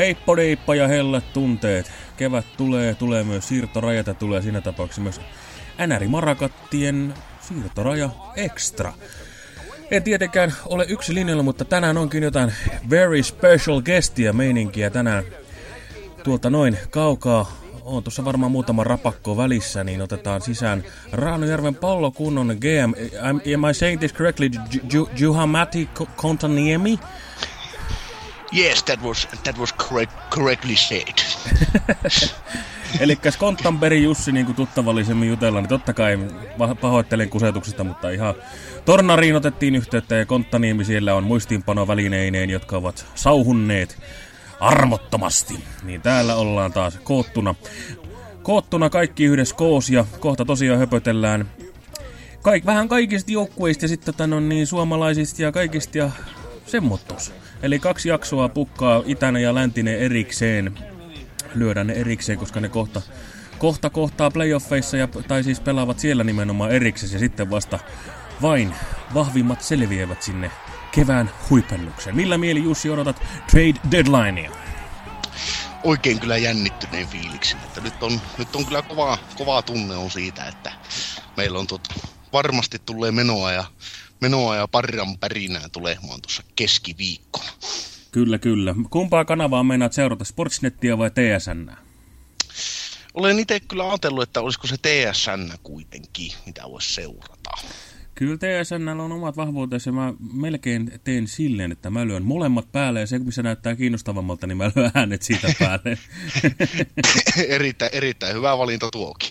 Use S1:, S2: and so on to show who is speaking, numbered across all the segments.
S1: Heippo deippa ja hellet tunteet. Kevät tulee, tulee myös siirtorajat ja tulee siinä tapauksessa myös NR Marakattien siirtoraja extra. En tietenkään ole yksi linjalla, mutta tänään onkin jotain very special guestia meininkiä tänään. Tuolta noin kaukaa, on tuossa varmaan muutama rapakko välissä, niin otetaan sisään Raanojärven pallokunnon GM. Am, am I saying this correctly? Juhamati Kontaniemi?
S2: Yes, that was that was correct, correctly said.
S1: Eli Skonttanberg Jussi niin kuin tuttavallisemmin jutella, niin totta kai pahoittelen kusetuksesta, mutta ihan Tornariin otettiin yhteyttä ja Konttaniemi siellä on muistiinpanovälineineen, jotka ovat sauhunneet armottomasti. Niin täällä ollaan taas koottuna. Koottuna kaikki yhdessä koos ja kohta tosiaan höpötellään kaik, vähän kaikista joukkueista ja sitten tota, no, niin, suomalaisista ja kaikista ja semmottus. Eli kaksi jaksoa pukkaa itäinen ja läntinen erikseen. Lyödään ne erikseen, koska ne kohta, kohta kohtaa playoffeissa, ja, tai siis pelaavat siellä nimenomaan erikseen, ja sitten vasta vain vahvimmat selviävät sinne kevään huipennukseen. Millä mieli Jussi odotat trade deadlinea?
S2: Oikein kyllä jännittyneen fiiliksen, että nyt on, nyt on kyllä kova, kova tunne on siitä, että meillä on tot, varmasti tulee menoa ja menoa ja parran pärinää tulemaan tuossa keskiviikkona.
S1: Kyllä, kyllä. Kumpaa kanavaa meinaat seurata, Sportsnettia vai TSN?
S2: Olen itse kyllä ajatellut, että olisiko se TSN kuitenkin, mitä voisi seurata.
S1: Kyllä TSN on omat vahvuutensa. Mä melkein teen silleen, että mä lyön molemmat päälle ja se, missä näyttää kiinnostavammalta, niin mä lyön äänet siitä päälle.
S2: erittäin, erittäin hyvä valinta tuokin.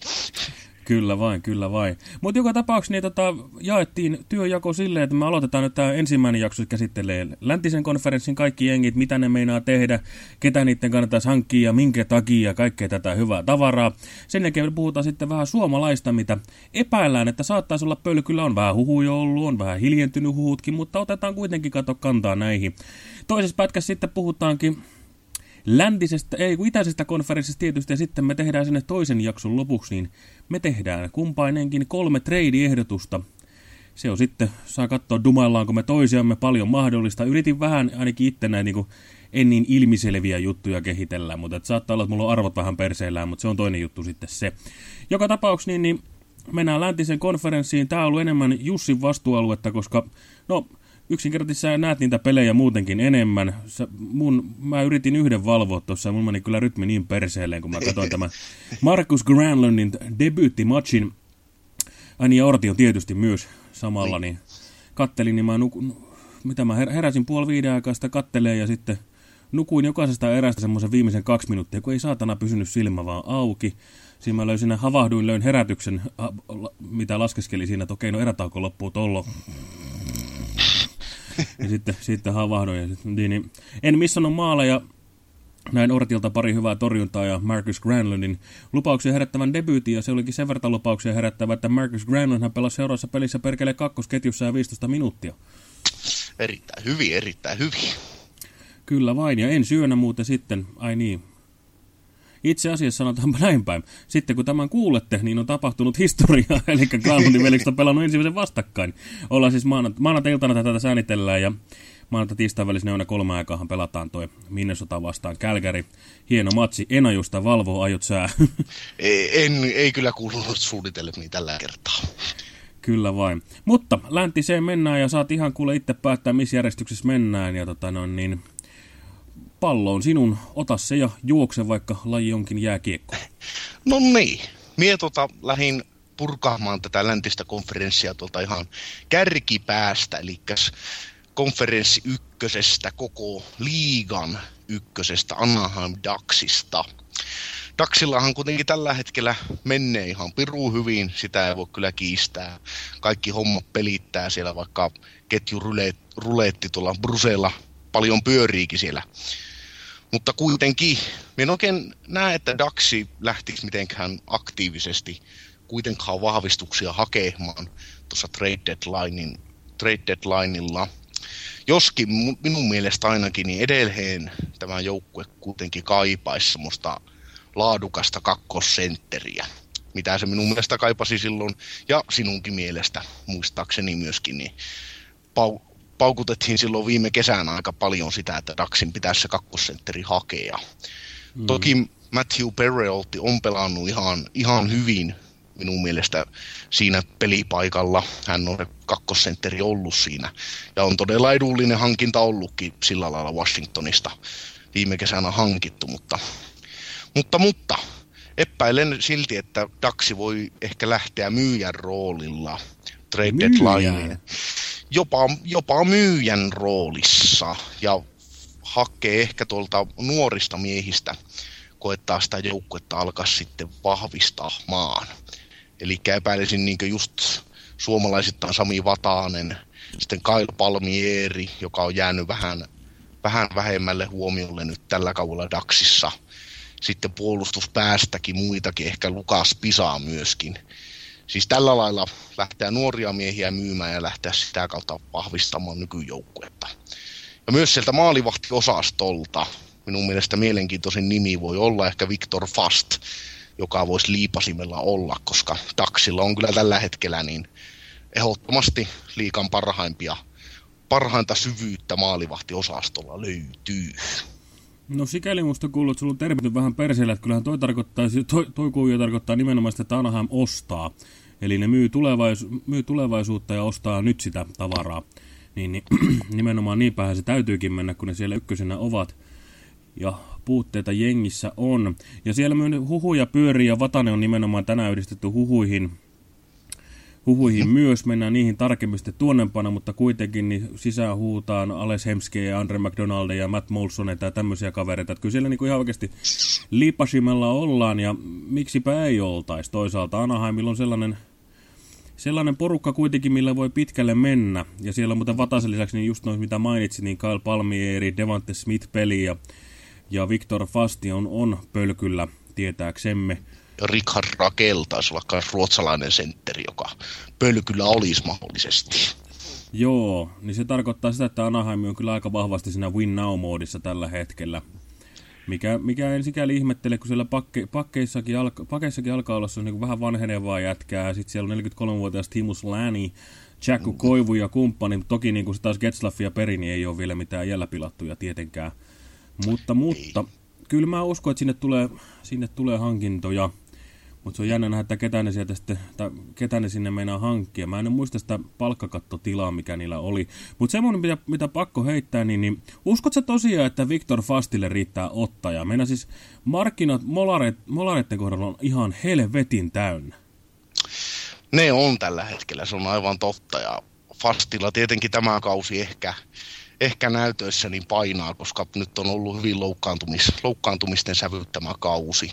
S1: Kyllä vain, kyllä vain. Mutta joka tapauksessa niin tota, jaettiin työjako silleen, että me aloitetaan nyt tämä ensimmäinen jakso käsittelee läntisen konferenssin kaikki jengit, mitä ne meinaa tehdä, ketä niiden kannattaisi hankkia ja minkä takia, kaikkea tätä hyvää tavaraa. Sen jälkeen me puhutaan sitten vähän suomalaista, mitä epäillään, että saattaisi olla pöly. Kyllä on vähän huhuja ollut, on vähän hiljentynyt huhutkin, mutta otetaan kuitenkin kato kantaa näihin. Toisessa pätkässä sitten puhutaankin läntisestä, ei kun itäisestä konferenssista tietysti, ja sitten me tehdään sinne toisen jakson lopuksi, niin me tehdään kumpainenkin kolme trade-ehdotusta. Se on sitten, saa katsoa dumaillaanko me toisiamme paljon mahdollista. Yritin vähän ainakin itse näin niin en niin ilmiselviä juttuja kehitellä, mutta et saattaa olla, että mulla on arvot vähän perseellään, mutta se on toinen juttu sitten se. Joka tapauksessa niin, niin mennään läntisen konferenssiin. Tämä on ollut enemmän Jussin vastuualuetta, koska no yksinkertaisesti sä näet niitä pelejä muutenkin enemmän. Sä, mun, mä yritin yhden valvoa tuossa ja mun meni kyllä rytmi niin perseelleen, kun mä katsoin tämän Marcus Granlundin debyyttimatchin. Ani ja Orti on tietysti myös samalla, niin kattelin, niin mä nukun, mitä mä heräsin puoli viiden aikaa sitä kattelee ja sitten nukuin jokaisesta erästä semmoisen viimeisen kaksi minuuttia, kun ei saatana pysynyt silmä vaan auki. Siinä mä löysin, havahduin, löin herätyksen, mitä laskeskeli siinä, että okei, no erätauko loppuu tollo ja sitten, sitten havahdoin. Ja sitten, niin, en missannut maaleja. Näin Ortilta pari hyvää torjuntaa ja Marcus Granlundin lupauksia herättävän debyytin, ja se olikin sen verran lupauksia herättävä, että Marcus Granlund hän pelasi seuraavassa pelissä perkele kakkosketjussa ja 15 minuuttia.
S2: Erittäin hyvin, erittäin hyvin.
S1: Kyllä vain, ja en syönä muuten sitten, ai niin, itse asiassa sanotaanpa näin päin. Sitten kun tämän kuulette, niin on tapahtunut historiaa, eli velikset on pelannut ensimmäisen vastakkain. Ollaan siis maanantai-iltana tätä säänitellään ja maanantai tiistain välisenä yönä kolme aikaahan pelataan toi Minnesota vastaan Kälkäri. Hieno matsi. Enajusta valvoo ajot sää.
S2: Ei, en, ei kyllä kuulunut suunnitelmiin tällä kertaa.
S1: Kyllä vain. Mutta läntiseen mennään ja saat ihan kuule itse päättää, missä järjestyksessä mennään. Ja tota no, niin, pallo on sinun, ota se ja juokse, vaikka laji onkin jääkiekko.
S2: No niin, mie tota lähin purkaamaan tätä läntistä konferenssia tuolta ihan kärkipäästä, eli konferenssi ykkösestä, koko liigan ykkösestä, Anaheim Ducksista. Daxillahan kuitenkin tällä hetkellä menee ihan piru hyvin, sitä ei voi kyllä kiistää. Kaikki hommat pelittää siellä, vaikka ketjuruleetti tuolla Brusella paljon pyöriikin siellä mutta kuitenkin, minä en oikein näe, että Daxi lähtisi mitenkään aktiivisesti kuitenkaan vahvistuksia hakemaan tuossa trade, deadlinein, trade deadlineilla. Joskin minun mielestä ainakin, niin edelleen tämä joukkue kuitenkin kaipaisi semmoista laadukasta kakkosentteriä, mitä se minun mielestä kaipasi silloin, ja sinunkin mielestä muistaakseni myöskin, niin pau, paukutettiin silloin viime kesänä aika paljon sitä, että Daxin pitäisi se kakkosentteri hakea. Mm. Toki Matthew Perreolti on pelannut ihan, ihan hyvin minun mielestä siinä pelipaikalla. Hän on kakkosentteri ollut siinä. Ja on todella edullinen hankinta ollutkin sillä lailla Washingtonista viime kesänä hankittu, mutta, mutta, mutta epäilen silti, että Daxi voi ehkä lähteä myyjän roolilla trade deadlineen. Jopa, jopa myyjän roolissa ja hakee ehkä tuolta nuorista miehistä koettaa sitä joukkuetta alkaa sitten vahvistaa maan. Eli epäilisin niin just suomalaisittain Sami Vatanen, sitten Kyle Palmieri, joka on jäänyt vähän, vähän vähemmälle huomiolle nyt tällä kaudella Daxissa. Sitten puolustuspäästäkin muitakin, ehkä Lukas Pisaa myöskin. Siis tällä lailla lähteä nuoria miehiä myymään ja lähteä sitä kautta vahvistamaan nykyjoukkuetta. Ja myös sieltä maalivahtiosastolta minun mielestä mielenkiintoisin nimi voi olla ehkä Victor Fast, joka voisi liipasimella olla, koska taksilla on kyllä tällä hetkellä niin ehdottomasti liikan parhaimpia, parhainta syvyyttä maalivahtiosastolla löytyy.
S1: No sikäli musta kuuluu, että sulla on vähän perseellä, että kyllähän toi, tarkoittaa, toi, toi kuvio tarkoittaa nimenomaan sitä, että Anaheim ostaa. Eli ne myy, tulevaisu, myy tulevaisuutta ja ostaa nyt sitä tavaraa. Niin, niin nimenomaan niin päin se täytyykin mennä, kun ne siellä ykkösenä ovat. Ja puutteita jengissä on. Ja siellä myös huhuja pyörii ja Vatane on nimenomaan tänään yhdistetty huhuihin, huhuihin myös. Mennään niihin tarkemmin sitten tuonnempana, mutta kuitenkin niin sisään huutaan Ales Hemske ja Andre McDonald ja Matt Molson ja tämmöisiä kavereita. Että kyllä siellä niin kuin ihan oikeasti liipasimella ollaan ja miksipä ei oltaisi. Toisaalta Anaheimilla on sellainen sellainen porukka kuitenkin, millä voi pitkälle mennä. Ja siellä on muuten Vatasen lisäksi, niin just noin mitä mainitsin, niin Kyle Palmieri, Devante Smith-peli ja ja Viktor Fasti on, on pölkyllä tietääksemme.
S2: Richard Rakel taisi olla myös ruotsalainen sentteri, joka pölkyllä olisi mahdollisesti.
S1: Joo, niin se tarkoittaa sitä, että Anaheim on kyllä aika vahvasti siinä win now-moodissa tällä hetkellä. Mikä, mikä en sikäli ihmettele, kun siellä pakke, pakkeissakin, alka, pakkeissakin alkaa olla se on niin vähän vanhenevaa jätkää. Sitten siellä on 43-vuotias Timus Lani, Jacku Koivu ja kumppani. Toki niin kuin se taas Getzlaff ja Peri, niin ei ole vielä mitään jällä pilattuja tietenkään. Mutta, mutta kyllä mä uskon, että sinne tulee, sinne tulee hankintoja. Mutta se on jännä nähdä, että ketä ne, sieltä sitten, tai ketä ne sinne meinaa hankkia. Mä en muista sitä palkkakattotilaa, mikä niillä oli. Mutta semmoinen, mitä, mitä pakko heittää, niin, niin uskotko tosiaan, että Viktor Fastille riittää ottaja? Meina siis markkinat molaret, molareiden kohdalla on ihan helvetin täynnä.
S2: Ne on tällä hetkellä, se on aivan totta. Ja Fastilla tietenkin tämä kausi ehkä ehkä näytöissä niin painaa, koska nyt on ollut hyvin loukkaantumis, loukkaantumisten sävyttämä kausi.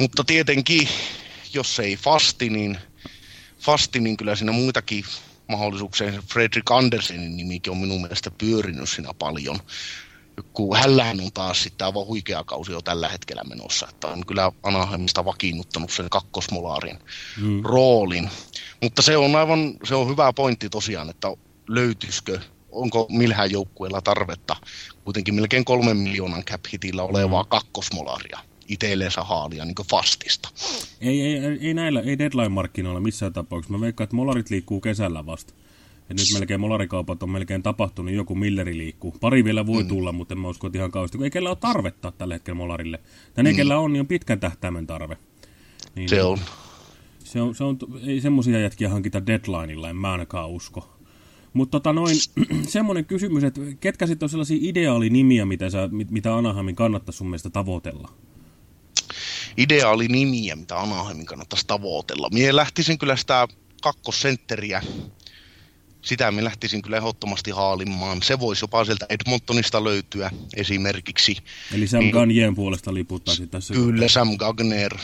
S2: Mutta tietenkin, jos ei fasti, niin, fasti, niin kyllä siinä muitakin mahdollisuuksia. Fredrik Andersenin nimikin on minun mielestä pyörinyt siinä paljon. Kun hänlähän on taas sitten aivan huikea kausi jo tällä hetkellä menossa. Että on kyllä Anaheimista vakiinnuttanut sen kakkosmolaarin mm. roolin. Mutta se on aivan se on hyvä pointti tosiaan, että löytyisikö onko millään joukkueella tarvetta kuitenkin melkein kolmen miljoonan cap hitillä olevaa mm. kakkosmolaria itselleensä haalia niin fastista.
S1: Ei, ei, ei, näillä, ei deadline-markkinoilla missään tapauksessa. Mä veikkaan, että molarit liikkuu kesällä vasta. Ja nyt melkein molarikaupat on melkein tapahtunut, joku milleri liikkuu. Pari vielä voi mm. tulla, mutta en mä usko, että ihan kauheasti. Ei kellä ole tarvetta tällä hetkellä molarille. Ja ne, mm. kellä on, niin on pitkän tähtäimen tarve.
S2: Niin, se on.
S1: Se on, se on ei semmoisia jätkiä hankita deadlineilla, en mä ainakaan usko. Mutta tota noin, semmoinen kysymys, että ketkä sitten on sellaisia ideaalinimiä, mitä, sä, mitä Anaheimin kannattaisi sun mielestä tavoitella?
S2: Ideaalinimiä, mitä Anaheimin kannattaisi tavoitella. Mie lähtisin kyllä sitä kakkosentteriä, sitä me lähtisin kyllä ehdottomasti haalimaan. Se voisi jopa sieltä Edmontonista löytyä esimerkiksi.
S1: Eli Sam niin, Gagnien puolesta liputtaisi tässä.
S2: Kyllä, Sam Gagner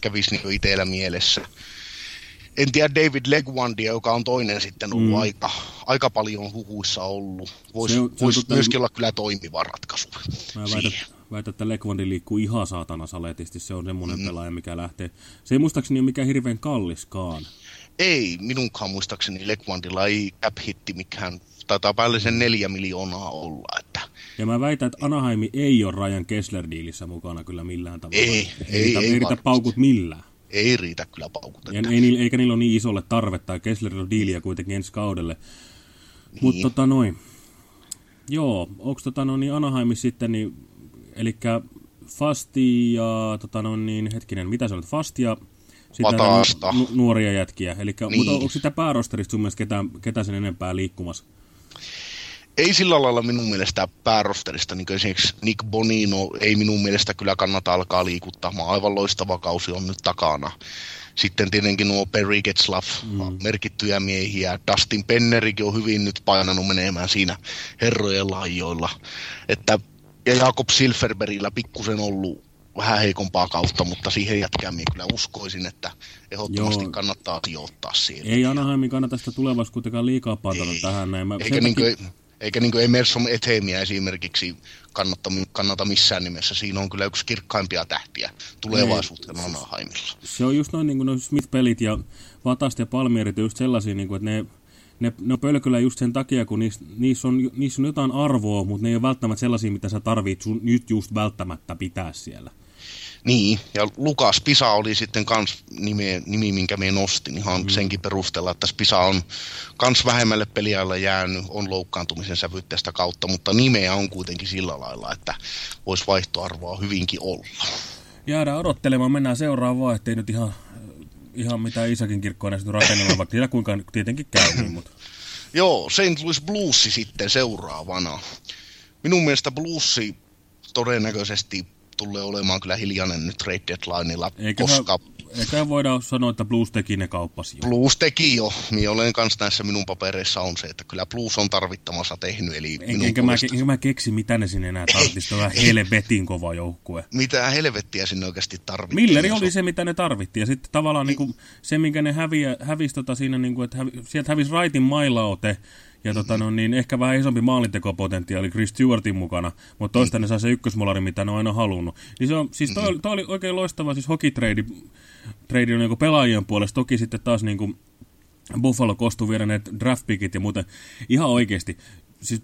S2: kävisi niin itsellä mielessä en tiedä David Legwandia, joka on toinen sitten ollut mm. aika, aika paljon huhuissa ollut. Voisi vois myöskin olla kyllä toimiva ratkaisu.
S1: Mä väitän, väitän, että Legwandi liikkuu ihan saatana saletisti. Se on semmoinen mm. pelaaja, mikä lähtee. Se ei muistaakseni ole mikään hirveän kalliskaan.
S2: Ei, minunkaan muistaakseni Legwandilla ei cap-hitti mikään, taitaa päälle sen neljä miljoonaa olla. Että...
S1: Ja mä väitän, että Anaheimi ei ole Ryan Kessler-diilissä mukana kyllä millään tavalla.
S2: Ei, ei,
S1: riitä,
S2: ei
S1: riitä
S2: varmasti.
S1: paukut millään.
S2: Ei riitä kyllä paukut.
S1: Ja ei, eikä niillä ole niin isolle tarvetta, ja Kesslerillä on diiliä kuitenkin ensi kaudelle. Niin. Mutta tota noin, joo, onko tota noin, niin Anaheimissa sitten, niin, eli Fasti ja, tota noin, niin, hetkinen, mitä sä olet, Fasti ja sitten näitä
S2: Vatasta.
S1: nu, nuoria jätkiä. Eli, niin. Mutta onko sitä päärosterista sun mielestä ketään, ketään sen enempää liikkumassa?
S2: ei sillä lailla minun mielestä päärosterista, niin esimerkiksi Nick Bonino ei minun mielestä kyllä kannata alkaa liikuttamaan. Aivan loistava kausi on nyt takana. Sitten tietenkin nuo Perry Getzlaff, mm. merkittyjä miehiä. Dustin Pennerikin on hyvin nyt painanut menemään siinä herrojen laajoilla. Että, ja Jakob Silverbergillä pikkusen ollut vähän heikompaa kautta, mutta siihen jätkään minä kyllä uskoisin, että ehdottomasti
S1: Joo.
S2: kannattaa sijoittaa siihen.
S1: Ei Anaheimin kannata sitä tulevaisuutta kuitenkaan liikaa patata tähän näin. Mä,
S2: Eikä,
S1: sen
S2: niin
S1: takia-
S2: kuin, eikä niin kuin Emerson Ethemiä esimerkiksi kannata, kannata missään nimessä. Siinä on kyllä yksi kirkkaimpia tähtiä tulevaisuuteen Anaheimilla.
S1: Se on just noin niin kuin Smith-pelit ja Vatast ja Palmierit on just sellaisia, niin kuin, että ne, ne, ne on pölkyllä just sen takia, kun niissä, niissä, on, niissä on jotain arvoa, mutta ne ei ole välttämättä sellaisia, mitä sä tarvit sun nyt just välttämättä pitää siellä.
S2: Niin, ja Lukas Pisa oli sitten kans nimi, nimi minkä me nostin ihan mm. senkin perusteella, että Pisa on kans vähemmälle peliajalle jäänyt, on loukkaantumisen sävytteestä kautta, mutta nimeä on kuitenkin sillä lailla, että voisi vaihtoarvoa hyvinkin olla.
S1: Jäädään odottelemaan, mennään seuraavaan, ettei nyt ihan, ihan mitään Isakin kirkkoa näistä rakennella, vaikka tiedä kuinka tietenkin käy, niin, mutta
S2: Joo, St. Louis Blues sitten seuraavana. Minun mielestä Bluesi todennäköisesti tulee olemaan kyllä hiljainen nyt trade deadlineilla,
S1: eiköhän,
S2: koska
S1: eiköhän voida sanoa, että Blues teki ne kauppasi jo.
S2: Blues teki jo. Minä olen kanssa näissä minun papereissa on se, että kyllä Blues on tarvittamassa tehnyt. Eli
S1: En,
S2: minun
S1: enkä, mä, enkä mä keksi, mitä ne sinne enää tarvitsisi. On helvetin kova joukkue.
S2: mitä helvettiä sinne oikeasti tarvittiin.
S1: Milleri oli se, mitä ne tarvittiin. Ja sitten tavallaan niin kuin, se, minkä ne häviä, hävisi tota siinä, niin kuin, että hävi, sieltä hävisi Wrightin mailaote, ja tota, no, niin ehkä vähän isompi maalintekopotentiaali Chris Stewartin mukana, mutta toista ne saa se ykkösmolari, mitä ne on aina halunnut. Niin se on, siis toi, toi oli oikein loistava siis hokitrade trade niin pelaajien puolesta. Toki sitten taas niin kuin Buffalo kostuu viedä ne draftpickit ja muuten. Ihan oikeasti. Siis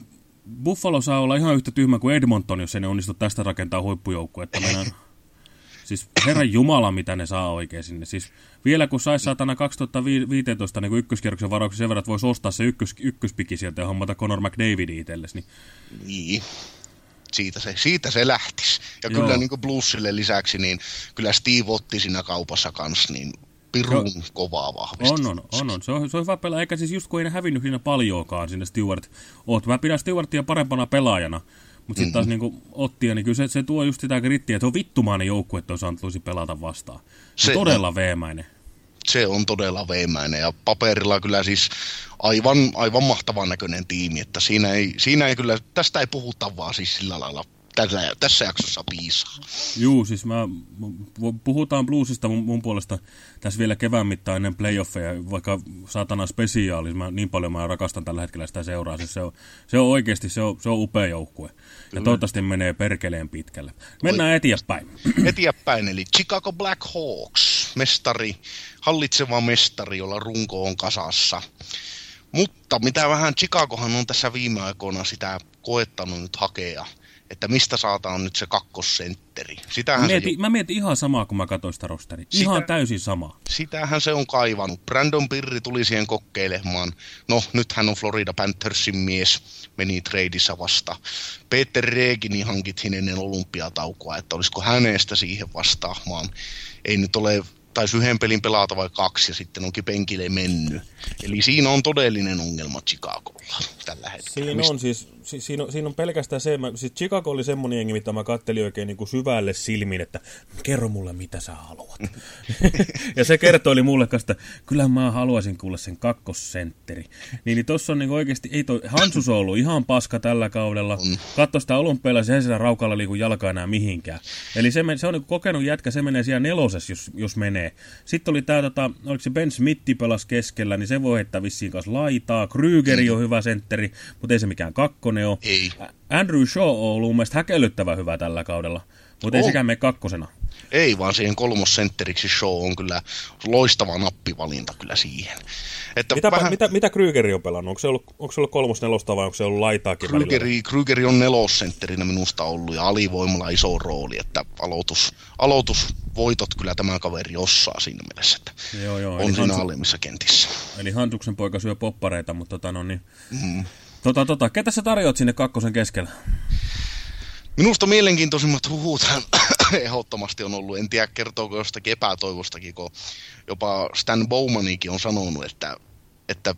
S1: Buffalo saa olla ihan yhtä tyhmä kuin Edmonton, jos ei ne onnistu tästä rakentaa huippujoukkuetta. Meidän... Siis herran jumala, mitä ne saa oikein sinne. Siis vielä kun saisi saatana 2015 niin ykköskierroksen varauksen sen verran, että voisi ostaa se ykkös, ykköspiki sieltä ja hommata Conor McDavidin itsellesi, niin
S2: Niin. Siitä se, siitä se lähtisi. Ja
S1: Joo.
S2: kyllä niin kuin Bluesille lisäksi, niin kyllä Steve otti siinä kaupassa kanssa, niin pirun kovaa vahvistus.
S1: On, on, on, on. Se on, se on hyvä pelaaja, eikä siis just kun ei ne hävinnyt siinä paljoakaan sinne Stewart. Oot, mä pidän Stewartia parempana pelaajana, mutta sitten taas niinku Ottia, niin kyllä se, se tuo just sitä grittiä, että se on vittumainen joukkue, että on tulisi pelata vastaan. Se on todella veemäinen.
S2: Se on todella veemäinen ja paperilla kyllä siis aivan, aivan mahtavan näköinen tiimi, että siinä ei, siinä ei kyllä, tästä ei puhuta vaan siis sillä lailla tässä, tässä jaksossa piisaa.
S1: Juu, siis mä, puhutaan bluesista mun, mun puolesta tässä vielä kevään mittaan ennen playoffeja, vaikka saatana spesiaali, mä, niin paljon mä rakastan tällä hetkellä sitä seuraa, siis se on, se on oikeasti, se on, se on upea joukkue. Ja toivottavasti menee perkeleen pitkälle. Mennään eteenpäin.
S2: Eteenpäin, eli Chicago Black Hawks, mestari, hallitseva mestari, jolla runko on kasassa. Mutta mitä vähän Chicagohan on tässä viime aikoina sitä koettanut nyt hakea, että mistä saataan nyt se kakkosentteri. Sitähän se,
S1: Mietin, mä mietin ihan samaa, kun mä katsoin sitä rosteria. Ihan
S2: Sitä-
S1: täysin sama.
S2: sitähän se on kaivannut. Brandon Pirri tuli siihen kokeilemaan. No, nyt hän on Florida Panthersin mies, meni tradeissa vasta. Peter Regini hankittiin ennen olympiataukoa, että olisiko hänestä siihen vastaamaan. Ei nyt ole taisi yhden pelin pelata vai kaksi ja sitten onkin penkille mennyt. Eli siinä on todellinen ongelma Chicagolla tällä hetkellä.
S1: Siinä on siis, si, siinä, on, siinä on pelkästään se, mä, siis Chicago oli semmonen jengi, mitä mä kattelin oikein niin kuin syvälle silmiin, että kerro mulle mitä sä haluat. ja se kertoi mulle kanssa, että kyllä mä haluaisin kuulla sen kakkosentteri. Niin, niin tossa on niin oikeasti, ei toi, Hansus on ollut ihan paska tällä kaudella. Katso sitä olympialla, se ei sitä raukalla liiku jalka enää mihinkään. Eli se, se on niin kokenut jätkä, se menee siellä neloses, jos, jos menee. Sitten oli tää, tota, oliko se Ben Smithi pelas keskellä, niin se voi heittää vissiin kanssa laitaa. Krygeri on hyvä sentteri, mutta ei se mikään kakkonen ole.
S2: Ei.
S1: Andrew Shaw on ollut mun mielestä häkellyttävän hyvä tällä kaudella, mutta ei
S2: On.
S1: sekään mene kakkosena.
S2: Ei, vaan siihen kolmossentteriksi show on kyllä loistava nappivalinta kyllä siihen.
S3: Että mitä, vähän... mitä, mitä Krygeri on pelannut? Onko se ollut, onko se ollut kolmos-nelosta vai onko se ollut laitaakin
S2: Krygeri, Krygeri on nelosentterinä minusta ollut ja alivoimalla iso rooli, että aloitus, aloitusvoitot kyllä tämä kaveri osaa siinä mielessä, että joo, joo, on siinä Hansu... alemmissa kentissä.
S1: Eli Hantuksen poika syö poppareita, mutta tota no niin... Mm. Tota, tota, ketä sä tarjoat sinne kakkosen keskellä?
S2: Minusta mielenkiintoisimmat huhut ehdottomasti on ollut, en tiedä kertooko jostakin epätoivostakin, kun jopa Stan Bowmanikin on sanonut, että, että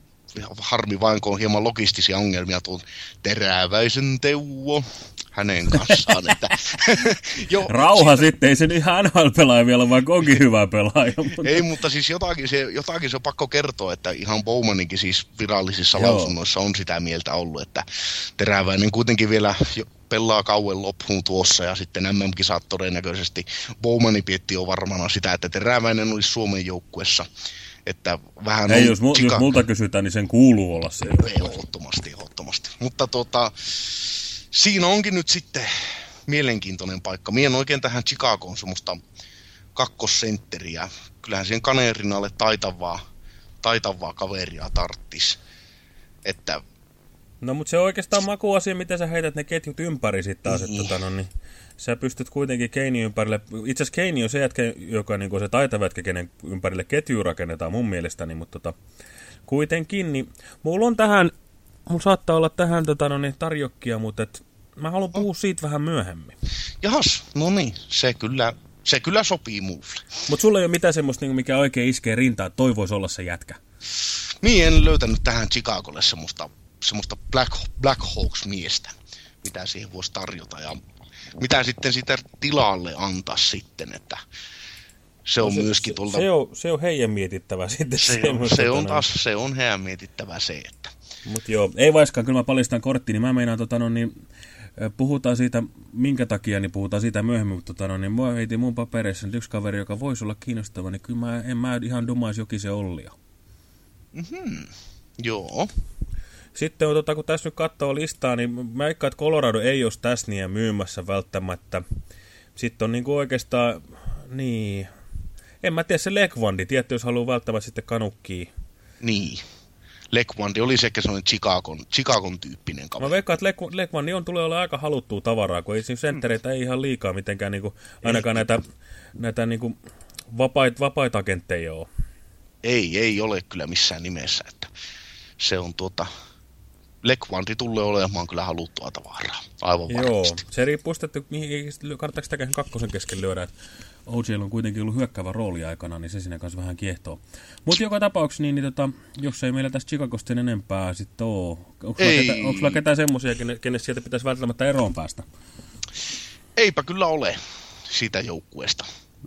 S2: harmi vain, kun on hieman logistisia ongelmia tuon teräväisen Teuvo hänen kanssaan. Että,
S1: jo, Rauha siitä... sitten, ei se ihan NHL-pelaaja vielä, vaan onkin hyvä pelaaja.
S2: Mutta... Ei, mutta siis jotakin se, jotakin se on pakko kertoa, että ihan Bowmaninkin siis virallisissa Joo. lausunnoissa on sitä mieltä ollut, että teräväinen kuitenkin vielä pelaa kauan loppuun tuossa ja sitten MM-kisat todennäköisesti. Bowmani pietti jo varmana sitä, että teräväinen olisi Suomen joukkuessa. Että vähän
S1: Ei, jos, mu- jos multa kysytään, niin sen kuuluu olla se.
S2: Ehdottomasti, ehdottomasti. Mutta tuota, siinä onkin nyt sitten mielenkiintoinen paikka. Mien oikein tähän Chicagoon semmoista kakkosentteriä. Kyllähän siihen kanerinalle taitavaa, taitavaa kaveria tarttis. Että
S1: No mutta se on oikeastaan makuasia, miten sä heität ne ketjut ympäri sitten taas, niin. että tota, no, niin, sä pystyt kuitenkin Keini ympärille, itse asiassa Keini on se jätkä, joka niin se taitava jätkä, kenen ympärille ketju rakennetaan mun mielestäni, mutta tota, kuitenkin, niin mulla on tähän, mulla saattaa olla tähän tota, no, niin, tarjokkia, mutta et, mä haluan puhua siitä vähän myöhemmin.
S2: Jahas, no niin, se kyllä, se kyllä sopii muulle.
S1: Mutta sulla ei ole mitään semmoista, niin mikä oikein iskee rintaa, että toi voisi olla se jätkä.
S2: Niin, en löytänyt tähän Chicagolle semmoista semmoista Black, Black Hawks-miestä, mitä siihen voisi tarjota ja mitä sitten sitä tilalle antaa sitten, että se on no se, myöskin tuolta...
S1: Se on, se on heidän mietittävä sitten.
S2: Se, se, on, se on taas, se on heidän mietittävä se, että...
S1: Mut joo, ei vaiskaan, kyllä mä paljastan kortti, niin mä meinaan, tota, no, niin, puhutaan siitä, minkä takia, niin puhutaan siitä myöhemmin, mutta tota, no, niin mua heiti mun papereissa nyt yksi kaveri, joka voisi olla kiinnostava, niin kyllä mä, en mä ihan dumaisi jokin se Ollia.
S2: Mm -hmm. Joo.
S1: Sitten tota, kun tässä nyt katsoo listaa, niin mä että Colorado ei ole tässä niin myymässä välttämättä. Sitten on niin kuin oikeastaan, niin, en mä tiedä se Legwandi, tietty jos haluaa välttämättä sitten kanukkiin.
S2: Niin. Legwandi oli sekä sellainen Chicagon, Chicagon tyyppinen kaveri.
S1: Mä veikkaan, että Legwandi on tulee olla aika haluttua tavaraa, kun ei siinä senttereitä ei ihan liikaa mitenkään, niin kuin, ainakaan ei. näitä, näitä niin kuin, vapait, vapaita agentteja ole.
S2: Ei, ei ole kyllä missään nimessä, että se on tuota, Lekvanti tulee olemaan kyllä haluttua tavaraa, aivan Joo, varmasti.
S1: se riippuu sitten, että mihin, kannattaako sitä kakkosen kesken lyödä, että OGL on kuitenkin ollut hyökkäävä rooli aikana, niin se siinä kanssa vähän kiehtoo. Mutta joka tapauksessa, niin, niin tota, jos ei meillä tästä Chicagosta enempää sitten ole, onko sulla ketään semmoisia, kenen sieltä pitäisi välttämättä eroon päästä?
S2: Eipä kyllä ole siitä joukkueesta.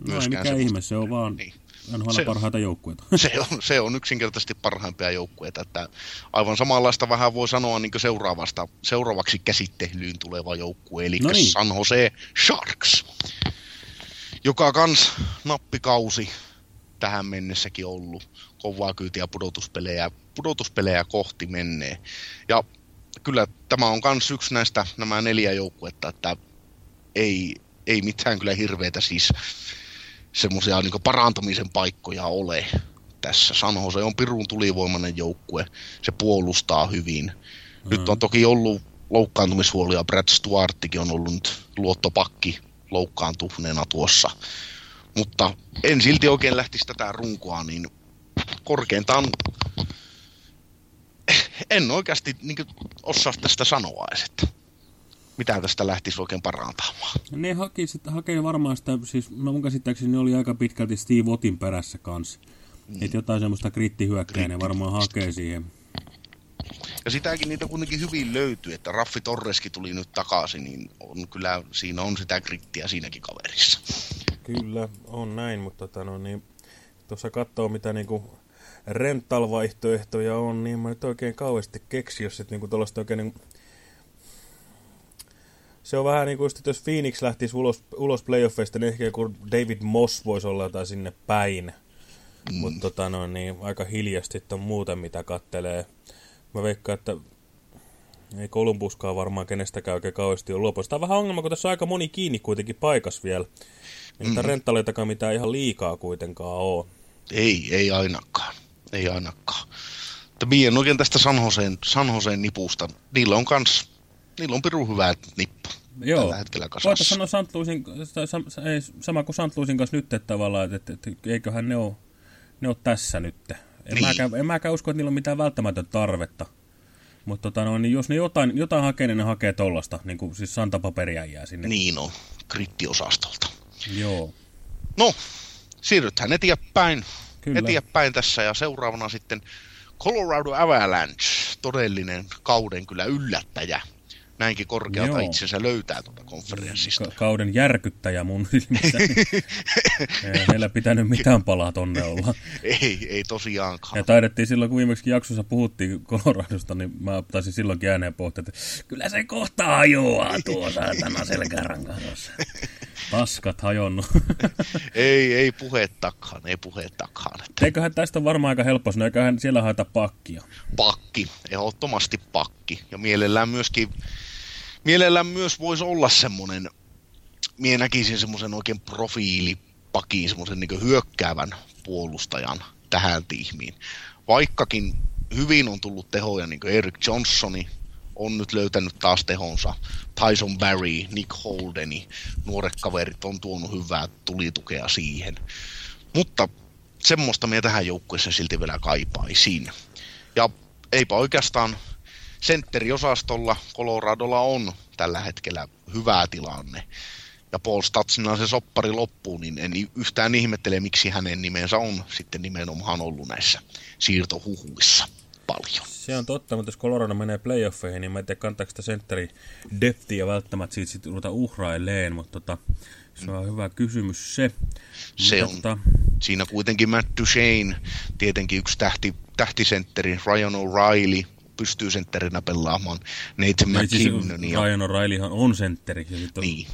S1: No ei mikään ihme, se on vaan niin. NHL se, parhaita joukkueita.
S2: Se on, se on yksinkertaisesti parhaimpia joukkueita. Että aivan samanlaista vähän voi sanoa niin seuraavasta, seuraavaksi käsittelyyn tuleva joukkue, eli no niin. San Jose Sharks, joka kans nappikausi tähän mennessäkin ollut kovaa kyytiä pudotuspelejä, pudotuspelejä kohti menee. Ja kyllä tämä on kans yksi näistä nämä neljä joukkuetta, että ei, ei mitään kyllä hirveitä siis semmoisia niin parantamisen paikkoja ole tässä. San Jose on pirun tulivoimainen joukkue, se puolustaa hyvin. Mm. Nyt on toki ollut loukkaantumishuolia, Brad Stuarttikin on ollut nyt luottopakki loukkaantuneena tuossa. Mutta en silti oikein lähtisi tätä runkoa, niin korkeintaan en oikeasti niin osaa tästä sanoa edes, että mitä tästä lähtisi oikein parantamaan.
S1: Ne haki, hakee varmaan sitä, siis mun käsittääkseni ne oli aika pitkälti Steve Otin perässä kanssa. Mm. Että jotain semmoista krittihyökkää ne varmaan hakee siihen.
S2: Ja sitäkin niitä kuitenkin hyvin löytyy, että Raffi Torreski tuli nyt takaisin, niin on kyllä, siinä on sitä krittiä siinäkin kaverissa.
S1: Kyllä, on näin, mutta tota, no, niin, tuossa katsoo mitä niinku rental-vaihtoehtoja on, niin mä nyt oikein kauheasti keksi, jos niinku tuollaista oikein niinku se on vähän niin kuin, että jos Phoenix lähtisi ulos, ulos playoffeista, niin ehkä joku David Moss voisi olla jotain sinne päin. Mm. Mutta tota, no, niin, aika hiljasti on muuten, mitä kattelee. Mä veikkaan, että
S3: Ei Columbuskaan varmaan kenestäkään oikein kauheasti ole luopunut. Tämä on vähän ongelma, kun tässä on aika moni kiinni kuitenkin paikas vielä. Niitä mm. renttaleitakaan mitään ihan liikaa kuitenkaan ole.
S2: Ei, ei ainakaan. Ei ainakaan. Mutta mien oikein tästä San Joseen, San Joseen nipusta. Niillä on kans, niillä on pirun hyvä nippu.
S1: Joo.
S2: Tällä hetkellä
S1: Voitaisiin
S2: kasassa.
S1: sanoa sam, ei, sama kuin St. Louisin kanssa nyt, että tavallaan, että, että, että eiköhän ne ole, ne ole tässä nyt. En,
S2: Niin.
S1: mäkään, en mäkään usko, että niillä on mitään välttämätöntä tarvetta. Mutta tota, no, niin jos ne jotain, jotain hakee, niin ne hakee tollasta, niin kuin siis Santa Paperia jää sinne.
S2: Niin on, krittiosastolta.
S1: Joo.
S2: No, siirrytään eteenpäin.
S1: Kyllä.
S2: Eteenpäin tässä ja seuraavana sitten Colorado Avalanche, todellinen kauden kyllä yllättäjä. Näinkin korkealta
S1: Joo.
S2: itsensä löytää tuolta konferenssista.
S1: Ka kauden järkyttäjä mun silmissä. Ei heillä pitänyt mitään palaa tonne olla.
S2: Ei, ei tosiaankaan.
S1: Ja taidettiin silloin, kun viimeksi jaksossa puhuttiin Coloradosta, niin mä taisin silloinkin ääneen pohtia, että kyllä se kohta hajoaa tuo saatana selkärankarossa. Paskat hajonnut.
S2: Ei, ei puheet takaan, ei puheet takaan. Että
S1: Eiköhän tästä ole varmaan aika helppo sanoa, eiköhän siellä haeta pakkia.
S2: pakki, ehdottomasti pakki. Ja mielellään myöskin, mielellään myös voisi olla semmoinen, mie näkisin semmoisen oikein profiilipakin, semmoisen niin hyökkäävän puolustajan tähän tiimiin. Vaikkakin hyvin on tullut tehoja, niin kuin Eric Johnsoni on nyt löytänyt taas tehonsa. Tyson Barry, Nick Holdeni, nuoret kaverit on tuonut hyvää tulitukea siihen. Mutta semmoista me tähän joukkueeseen silti vielä kaipaisin. Ja eipä oikeastaan sentteriosastolla Coloradolla on tällä hetkellä hyvä tilanne. Ja Paul Statsilla se soppari loppuu, niin en yhtään ihmettele, miksi hänen nimensä on sitten nimenomaan ollut näissä siirtohuhuissa paljon.
S1: Se on totta, mutta jos Colorado menee playoffeihin, niin mä en tiedä kantaako sitä sentteri deptiä välttämättä siitä sitten ruveta uhraileen, mutta tota, se on hyvä kysymys se.
S2: Se
S1: Mutta
S2: on. Siinä kuitenkin Matt Duchene, tietenkin yksi tähti, tähtisentteri, Ryan O'Reilly, pystyy sentterinä pelaamaan, Nathan
S1: Ei, siis
S2: McKinnon ja,
S1: Ryan O'Reillyhan on sentteri, ja on
S2: niin,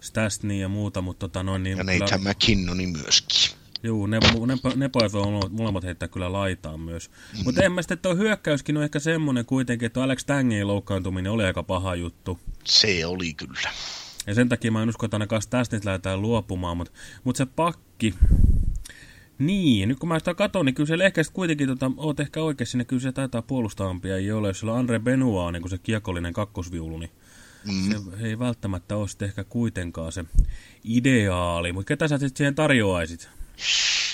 S1: Stastny ja muuta, mutta tota noin, niin
S2: ja Nathan McKinnoni myöskin.
S1: Juu, ne, ne, ne pojat voi molemmat- molemmat heittää kyllä laitaan myös. Mm. Mutta en mä sitten, että tuo hyökkäyskin on ehkä semmoinen kuitenkin, että Alex Tangin loukkaantuminen oli aika paha juttu.
S2: Se oli kyllä.
S1: Ja sen takia mä en usko, että ainakaan tästä nyt lähdetään luopumaan, mutta, mutta se pakki, niin, nyt kun mä sitä katson, niin kyllä se ehkä kuitenkin, tota, oot ehkä oikeassa, niin kyllä se taitaa puolustavampia ei ole. Jos sillä on Andre Benoit, niin kuin se kiekollinen kakkosviulu, niin
S2: Mm.
S1: se ei välttämättä ole sitten ehkä kuitenkaan se ideaali. Mutta ketä sä sitten siihen tarjoaisit?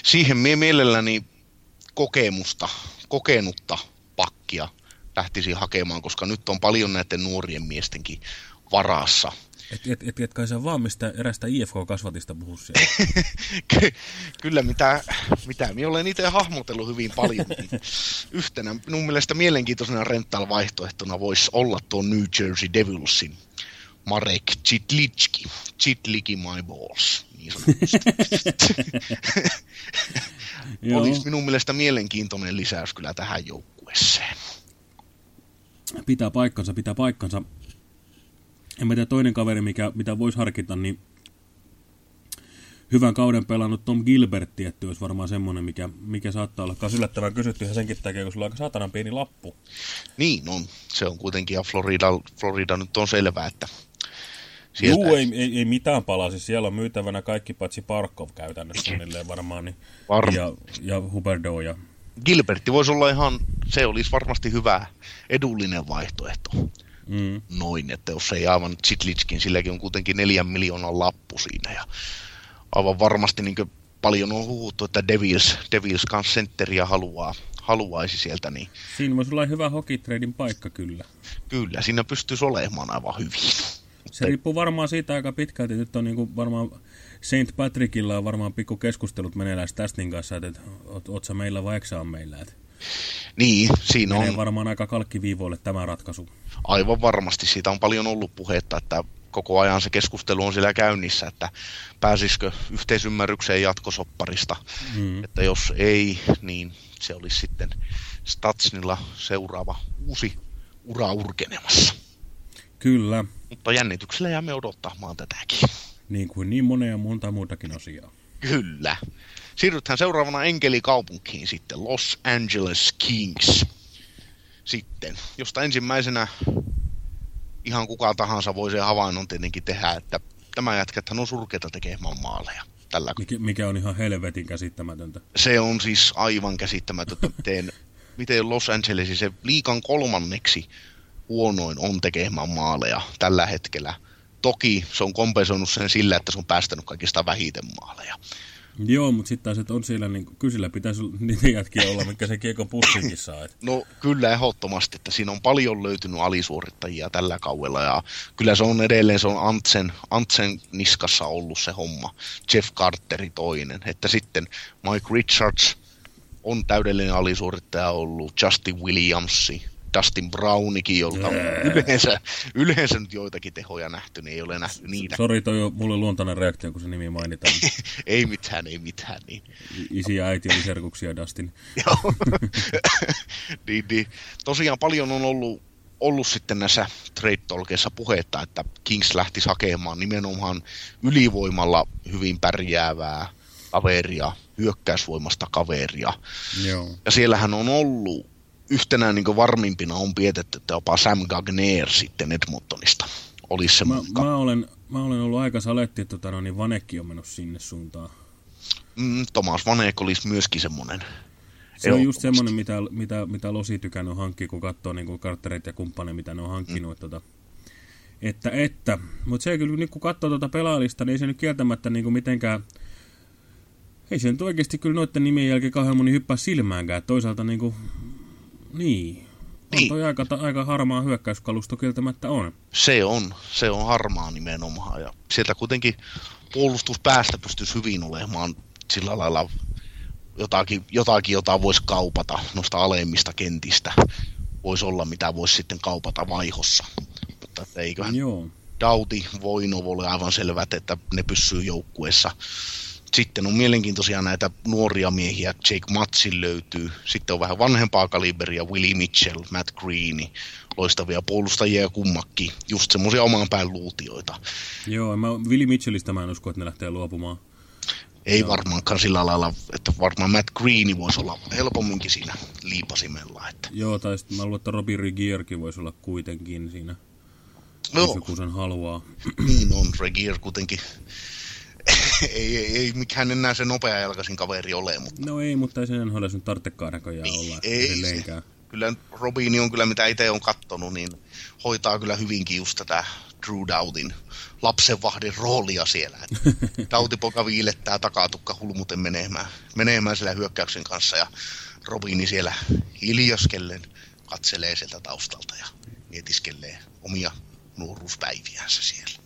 S2: Siihen mie mielelläni kokemusta, kokenutta pakkia lähtisin hakemaan, koska nyt on paljon näiden nuorien miestenkin varassa.
S1: Et, et, et, et kai sä vaan mistä erästä IFK-kasvatista puhu siellä.
S2: Ky- Kyllä, mitä, mitä minä olen itse hahmotellut hyvin paljon. Niin yhtenä minun mielestä mielenkiintoisena rental-vaihtoehtona voisi olla tuo New Jersey Devilsin Marek Chitlitski. Chitliki my balls. Niin. Olisi minun mielestä mielenkiintoinen lisäys kyllä tähän joukkueeseen.
S1: Pitää paikkansa, pitää paikkansa. En mä tiedä, toinen kaveri, mikä, mitä voisi harkita, niin hyvän kauden pelannut Tom Gilbert tietty olisi varmaan semmoinen, mikä, mikä saattaa olla myös yllättävän kysytty ihan senkin takia, kun sulla on aika saatanan pieni lappu.
S2: Niin on. Se on kuitenkin, ja Florida, Florida nyt on selvää, että sieltä
S1: Juu, ei, ei, ei mitään palaa. Siis siellä on myytävänä kaikki paitsi Parkov käytännössä suunnilleen varmaan. Niin,
S2: Varm-
S1: ja, ja Huberdeau ja
S2: Gilbertti voisi olla ihan, se olisi varmasti hyvä, edullinen vaihtoehto.
S1: Mm,
S2: Noin, että jos ei aivan Chitlitskin, silläkin on kuitenkin neljän miljoonan lappu siinä. Ja aivan varmasti niin paljon on huhuttu, että Devils, Devils kanssa sentteriä haluaa, haluaisi sieltä, niin
S1: siinä voisi olla hyvä hokitreidin paikka kyllä.
S2: kyllä, siinä pystyisi olemaan aivan hyvin.
S1: Se riippuu varmaan siitä aika pitkälti. Nyt on niin kuin varmaan St. Patrickilla on varmaan pikku keskustelut meneillään Stasnin kanssa, että, oot, oot sä meillä vai eikö meillä. Että
S2: Niin, siinä
S1: menee
S2: on
S1: varmaan aika kalkkiviivoille tämä ratkaisu.
S2: aivan varmasti, siitä on paljon ollut puhetta, että koko ajan se keskustelu on siellä käynnissä, että pääsisikö yhteisymmärrykseen jatkosopparista.
S1: Mm.
S2: Että jos ei, niin se olisi sitten Statsnilla seuraava uusi ura urkenemassa.
S1: Kyllä,
S2: Mutta jännityksellä jäämme odottamaan tätäkin.
S1: niin kuin niin monea monta muutakin asiaa.
S2: Kyllä. Siirrytään seuraavana enkelikaupunkiin sitten, Los Angeles Kings. Sitten, josta ensimmäisenä ihan kuka tahansa voi sen havainnon tietenkin tehdä, että tämä jätkäthän on surkeita tekemään maaleja. Tällä
S1: Mikä, mikä on ihan helvetin käsittämätöntä.
S2: se on siis aivan käsittämätöntä, miten, miten Los Angelesin se liikan kolmanneksi huonoin on tekemään maaleja tällä hetkellä. Toki se on kompensoinut sen sillä, että se on päästänyt kaikista vähiten maaleja.
S1: Joo, mutta sitten taas, että on siellä, niin kyllä sillä pitäisi niitä jätkiä olla, mikä se kiekko pussinkin saa. Et.
S2: No kyllä ehdottomasti, että siinä on paljon löytynyt alisuorittajia tällä kaudella ja kyllä se on edelleen, se on Antsen, Antsen niskassa ollut se homma. Jeff Carteri toinen, että sitten Mike Richards on täydellinen alisuorittaja ollut, Justin Williamsi, Dustin Brownikin, jolta yleensä, yleensä nyt joitakin tehoja nähty, niin ei ole nähty niitä.
S1: Sori, toi on mulle luontainen reaktio, kun se nimi mainitaan.
S2: ei mitään, ei mitään. Niin.
S1: Isi ja äiti oli serkuksia Dustin.
S2: Joo. niin, niin. Tosiaan paljon on ollut, ollut sitten näissä trade talkeissa puhetta, että Kings lähtisi hakemaan nimenomaan ylivoimalla hyvin pärjäävää kaveria, hyökkäysvoimasta kaveria.
S1: Joo.
S2: Ja siellähän on ollut yhtenä niin varmimpina on pietetty, että jopa Sam Gagner sitten Edmontonista olisi
S1: Mä,
S2: semmoinen. ka-
S1: mä, olen, mä olen ollut aika saletti, että tota, no, niin Vanekki on mennyt sinne suuntaan.
S2: mm, Thomas Vanek olisi myöskin semmoinen.
S1: Se on just semmoinen, mitä, mitä, mitä Losi tykännyt hankkia, kun katsoo niin Carterit ja kumppaneja, mitä ne on hankkinut. Mm. Tota, että, että. Mutta se kyllä, niin kun katsoo tuota pelaajista, niin ei se nyt kieltämättä niin mitenkään... Ei se nyt oikeasti kyllä noiden nimien jälkeen kauhean moni hyppää silmäänkään. Toisaalta niin kuin, niin. On
S2: Niin.
S1: toi aika, aika harmaa hyökkäyskalusto kieltämättä on.
S2: Se on, se on harmaa nimenomaan. Ja sieltä kuitenkin puolustuspäästä pystyisi hyvin olemaan sillä lailla jotakin, jotakin jota voisi kaupata noista alemmista kentistä. Voisi olla, mitä voisi sitten kaupata vaihossa. Mutta eiköhän
S1: Joo.
S2: Dauti, Voinov oli aivan selvät, että ne pysyy joukkueessa. Sitten on mielenkiintoisia näitä nuoria miehiä, Jake Matsin löytyy. Sitten on vähän vanhempaa kaliberia, Willie Mitchell, Matt Greene, loistavia puolustajia ja kummakki. Just semmoisia oman pään luutioita.
S1: Joo, mä, Willi Mitchellistä mä en usko, että ne lähtee luopumaan.
S2: Ei Joo. varmaankaan sillä lailla, että varmaan Matt Greene voisi olla helpomminkin siinä liipasimella. Että.
S1: Joo, tai sitten mä luulen, että Robin Rigierkin voisi olla kuitenkin siinä, jos
S2: Joo,
S1: joku sen haluaa.
S2: niin on Regier kuitenkin. ei, ei, ei mikään enää se nopea jalkaisin kaveri ole, mutta
S1: No ei, mutta ei sen NHL nyt tarvitsekaan näköjään olla
S2: ei
S1: edelleenkään.
S2: kyllä Robini on kyllä, mitä itse on kattonut, niin hoitaa kyllä hyvinkin just tätä Drew Doughtin lapsenvahdin roolia siellä. Dautipoka viilettää takatukka hulmuten menemään, menemään siellä hyökkäyksen kanssa ja Robini siellä hiljaskellen katselee sieltä taustalta ja mietiskelee omia nuoruuspäiviänsä siellä.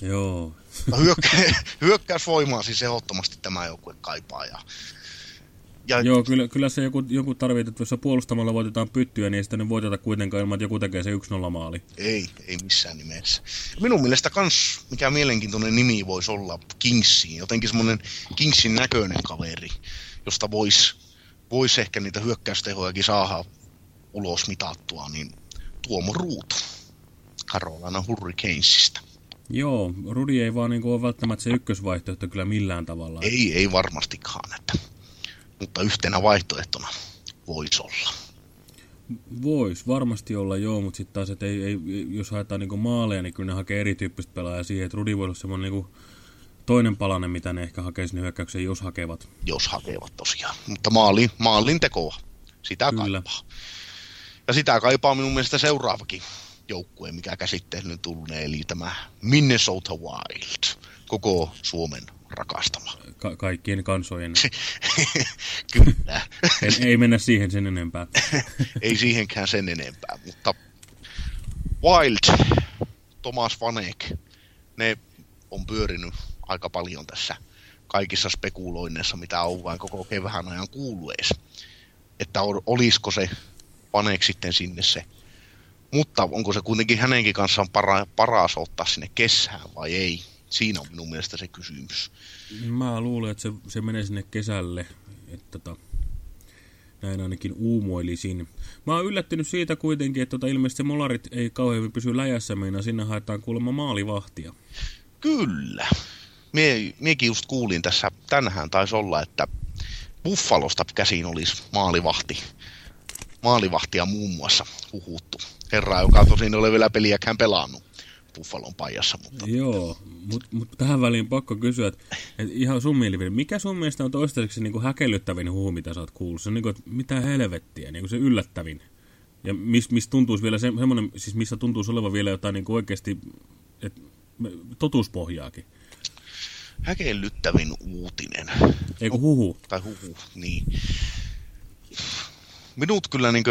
S1: Joo.
S2: No, hyökkä- hyökkäysvoimaa siis ehdottomasti tämä joukkue kaipaa. Ja, ja
S1: Joo, kyllä, kyllä se joku, joku tarvitsee, että jos puolustamalla voitetaan pyttyä, niin ei sitä nyt voiteta kuitenkaan ilman, että joku tekee se 1-0 maali.
S2: Ei, ei missään nimessä. Minun mielestä kans, mikä mielenkiintoinen nimi voisi olla Kingsiin, jotenkin semmoinen Kingsin näköinen kaveri, josta voisi vois ehkä niitä hyökkäystehojakin saada ulos mitattua, niin Tuomo Ruutu Carolina Hurricanesista.
S1: Joo, Rudi ei vaan niin ole välttämättä se ykkösvaihtoehto kyllä millään tavalla.
S2: Ei, ei varmastikaan, että, mutta yhtenä vaihtoehtona voisi olla.
S1: Vois varmasti olla joo, mutta sitten taas, että ei, ei, jos haetaan niin maaleja, niin kyllä ne hakee erityyppistä pelaajaa siihen, että Rudi voi olla semmoinen niin toinen palanen, mitä ne ehkä hakee sinne hyökkäykseen, jos hakevat.
S2: jos hakevat tosiaan. Mutta maali, maalin tekoa, sitä
S1: Kyllä.
S2: kaipaa. Ja sitä kaipaa minun mielestä seuraavakin joukkue, mikä käsittelyyn tullee, eli tämä Minnesota Wild, koko Suomen rakastama.
S1: Ka- kaikkien kansojen.
S2: Kyllä,
S1: En, ei mennä siihen sen enempää.
S2: ei siihenkään sen enempää, mutta Wild, Thomas Vanek, ne on pyörinyt aika paljon tässä kaikissa spekuloinneissa, mitä on vain koko kevään ajan kuulueessa. Että ol- olisiko se Vanek sitten sinne se. Mutta onko se kuitenkin hänenkin kanssaan para- paras ottaa sinne kesään vai ei? Siinä on minun mielestä se kysymys.
S1: Mä luulen, että se, se menee sinne kesälle. Että tota, näin ainakin uumoilisin. Mä oon yllättynyt siitä kuitenkin, että tota, ilmeisesti molarit ei kauhean pysy läjässä, meina sinne haetaan kuulemma maalivahtia.
S2: Kyllä. Mie, miekin just kuulin tässä, tänään taisi olla, että Buffalosta käsin olisi maalivahti maalivahtia muun muassa huhuttu. Herra, joka tosin ei ole vielä peliäkään pelannut Buffalon pajassa. Mutta...
S1: Joo, mutta mut tähän väliin pakko kysyä, että et ihan sun mielipide, mikä sun mielestä on toistaiseksi niinku häkellyttävin huhu, mitä sä oot kuullut? Se on niinku, mitä helvettiä, niinku se yllättävin. Ja missä mis tuntuisi vielä se, semmoinen, siis missä tuntuisi olevan vielä jotain niinku oikeasti et, totuuspohjaakin.
S2: Häkellyttävin uutinen.
S1: Eikö huhu?
S2: Tai huhu, niin. Minut kyllä niin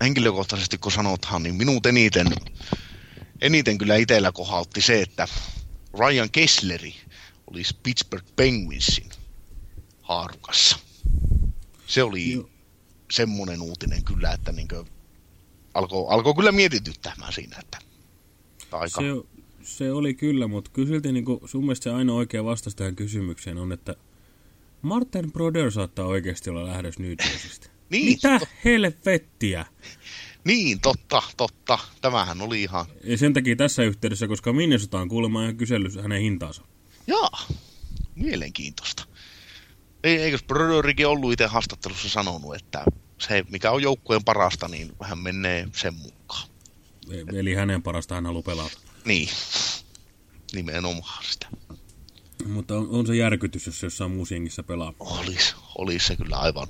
S2: henkilökohtaisesti, kun sanothan, niin minut eniten, eniten kyllä itsellä kohautti se, että Ryan Kessleri olisi Pittsburgh Penguinsin haarukassa. Se oli Joo. semmoinen uutinen kyllä, että niin alkoi, alkoi kyllä mietityttämään siinä, että aika...
S1: Se, se oli kyllä, mutta silti niin kuin, sun mielestä se ainoa oikea vastaus tähän kysymykseen on, että Martin Broder saattaa oikeasti olla lähdös New Jerseystä.
S2: Niin,
S1: Mitä
S2: to...
S1: helvettiä?
S2: Niin, totta, totta. Tämähän oli ihan...
S1: Ja sen takia tässä yhteydessä, koska Minnesota on kuulemma ja kysellyt hänen hintaansa.
S2: Jaa, mielenkiintoista. Ei, eikös Broderikin ollut itse haastattelussa sanonut, että se, mikä on joukkueen parasta, niin hän menee sen mukaan.
S1: E- eli hänen parasta hän haluaa pelata.
S2: Niin, nimenomaan sitä.
S1: Mutta on, on se järkytys, jos jossain muussa jengissä pelaa.
S2: Olis, olis se kyllä aivan,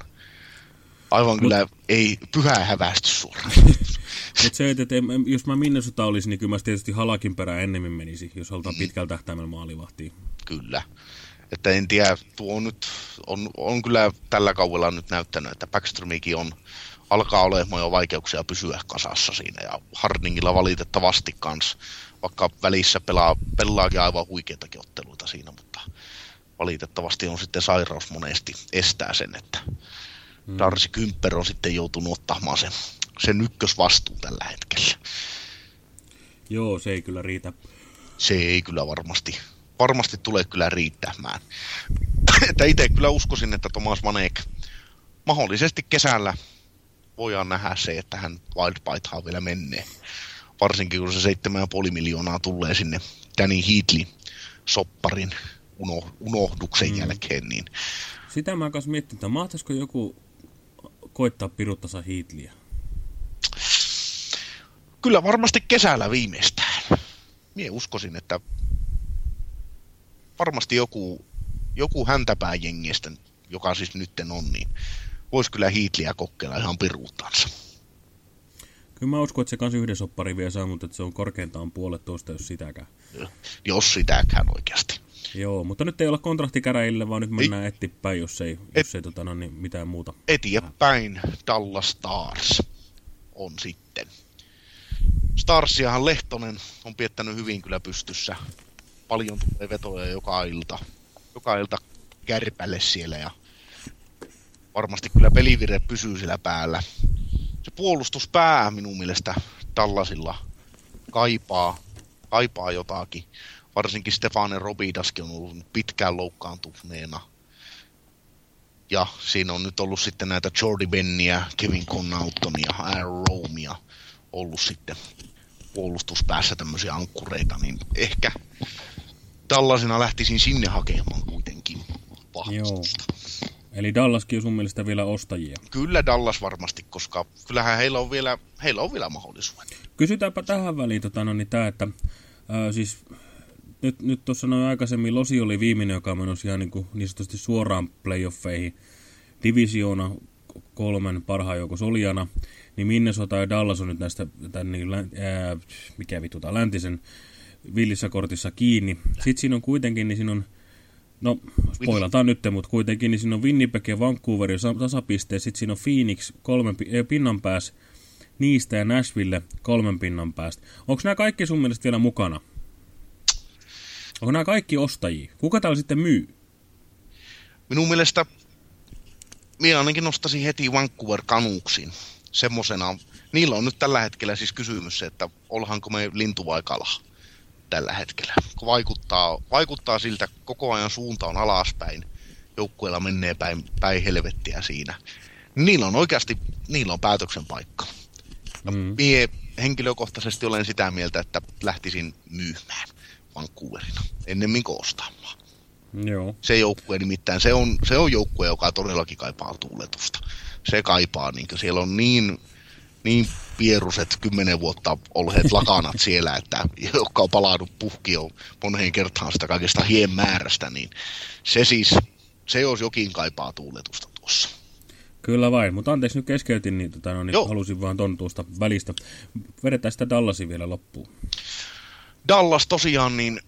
S2: aivan Mut, kyllä ei pyhää hävästy suoraan.
S1: Mutta se, että, että jos mä Minnesota olisi, niin kyllä mä tietysti halakin perään ennemmin menisi, jos halutaan mm. pitkällä tähtäimellä maalivahtia.
S2: Kyllä. Että en tiedä, tuo on nyt, on, on kyllä tällä kaudella nyt näyttänyt, että Backstromikin on, alkaa olemaan jo vaikeuksia pysyä kasassa siinä, ja Hardingilla valitettavasti kanssa vaikka välissä pelaa, pelaakin aivan huikeitakin otteluita siinä, mutta valitettavasti on sitten sairaus monesti estää sen, että hmm. Darcy Kymper on sitten joutunut ottamaan sen, sen ykkösvastuun tällä hetkellä.
S1: Joo, se ei kyllä riitä.
S2: Se ei kyllä varmasti, varmasti tulee kyllä riittämään. että itse kyllä uskoisin, että Thomas Manek mahdollisesti kesällä voidaan nähdä se, että hän Wildbitehaan vielä menee varsinkin kun se 7,5 miljoonaa tulee sinne Danny Heatley sopparin uno, unohduksen mm. jälkeen. Niin...
S1: Sitä mä kanssa miettin, että mahtaisiko joku koittaa piruttansa Heatleyä?
S2: Kyllä varmasti kesällä viimeistään. Mie uskoisin, että varmasti joku, joku häntäpääjengistä, joka siis nytten on, niin voisi kyllä Heatleyä kokeilla ihan piruuttansa.
S1: Kyllä mä uskon, että se kanssa yhden soppari vielä saa, mutta se on korkeintaan puolet tuosta, jos sitäkään.
S2: Jos sitäkään oikeasti.
S1: Joo, mutta nyt ei olla kontraktikäräjille, vaan nyt mennään eteenpäin, jos ei, et, jos ei tota, no, niin mitään muuta.
S2: Eteenpäin Dallas Stars on sitten. Starsiahan Lehtonen on piettänyt hyvin kyllä pystyssä. Paljon tulee vetoja joka ilta. Joka ilta kärpälle siellä ja varmasti kyllä pelivire pysyy siellä päällä se puolustuspää minun mielestä Dallasilla kaipaa, kaipaa jotakin. Varsinkin Stefane Robidaskin on ollut pitkään loukkaantuneena. Ja siinä on nyt ollut sitten näitä Jordi Benniä, Kevin Connautonia, Aaron Romea ollut sitten puolustuspäässä tämmöisiä ankkureita, niin ehkä tällaisena lähtisin sinne hakemaan kuitenkin vahvistusta.
S1: Joo. Eli Dallaskin on sun mielestä vielä ostajia?
S2: Kyllä Dallas varmasti, koska kyllähän heillä on vielä, heillä on vielä mahdollisuudet.
S1: Kysytäänpä tähän väliin, tota, no, niin tämä, että ää, siis nyt, nyt tuossa noin aikaisemmin Losi oli viimeinen, joka menosi ihan niin, kuin, niin sanotusti suoraan playoffeihin. Divisioona kolmen parhaan joukon soljana, niin Minnesota ja Dallas on nyt näistä, tämän, niin, ää, mikä vitu, läntisen villissä kortissa kiinni. Sitten siinä on kuitenkin, niin siinä on No, spoilataan nyt, mutta kuitenkin niin siinä on Winnipeg ja Vancouver tasapisteet, sitten siinä on Phoenix kolmen eh, pinnan päässä, niistä ja Nashville kolmen pinnan päästä. Onko nämä kaikki sun mielestä vielä mukana? Onko nämä kaikki ostajia? Kuka täällä sitten myy?
S2: Minun mielestä minä ainakin nostaisin heti Vancouver kanuuksiin. Semmosena, niillä on nyt tällä hetkellä siis kysymys se, että olhanko me lintu vai kala tällä hetkellä. Kun vaikuttaa, vaikuttaa siltä, koko ajan suunta on alaspäin, joukkueella menee päin, päin helvettiä siinä. Niillä on oikeasti, niillä on päätöksen paikka. mm. Mie henkilökohtaisesti olen sitä mieltä, että lähtisin myymään Vancouverina ennemmin kuin ostamaan.
S1: Joo.
S2: Se joukkue nimittäin, se on, se on joukkue, joka todellakin kaipaa tuuletusta. Se kaipaa, niin siellä on niin, niin pieruset kymmenen vuotta olleet lakanat siellä, että jotka on palannut puhkioon moneen kertaan sitä kaikesta hien määrästä, niin se siis, se jos jokin kaipaa tuuletusta tuossa.
S1: Kyllä vain, mutta anteeksi nyt keskeytin, niin, tota, no, niin
S2: Joo.
S1: halusin vaan ton tuosta välistä. Vedetään sitä Dallasia vielä loppuun.
S2: Dallas tosiaan, niin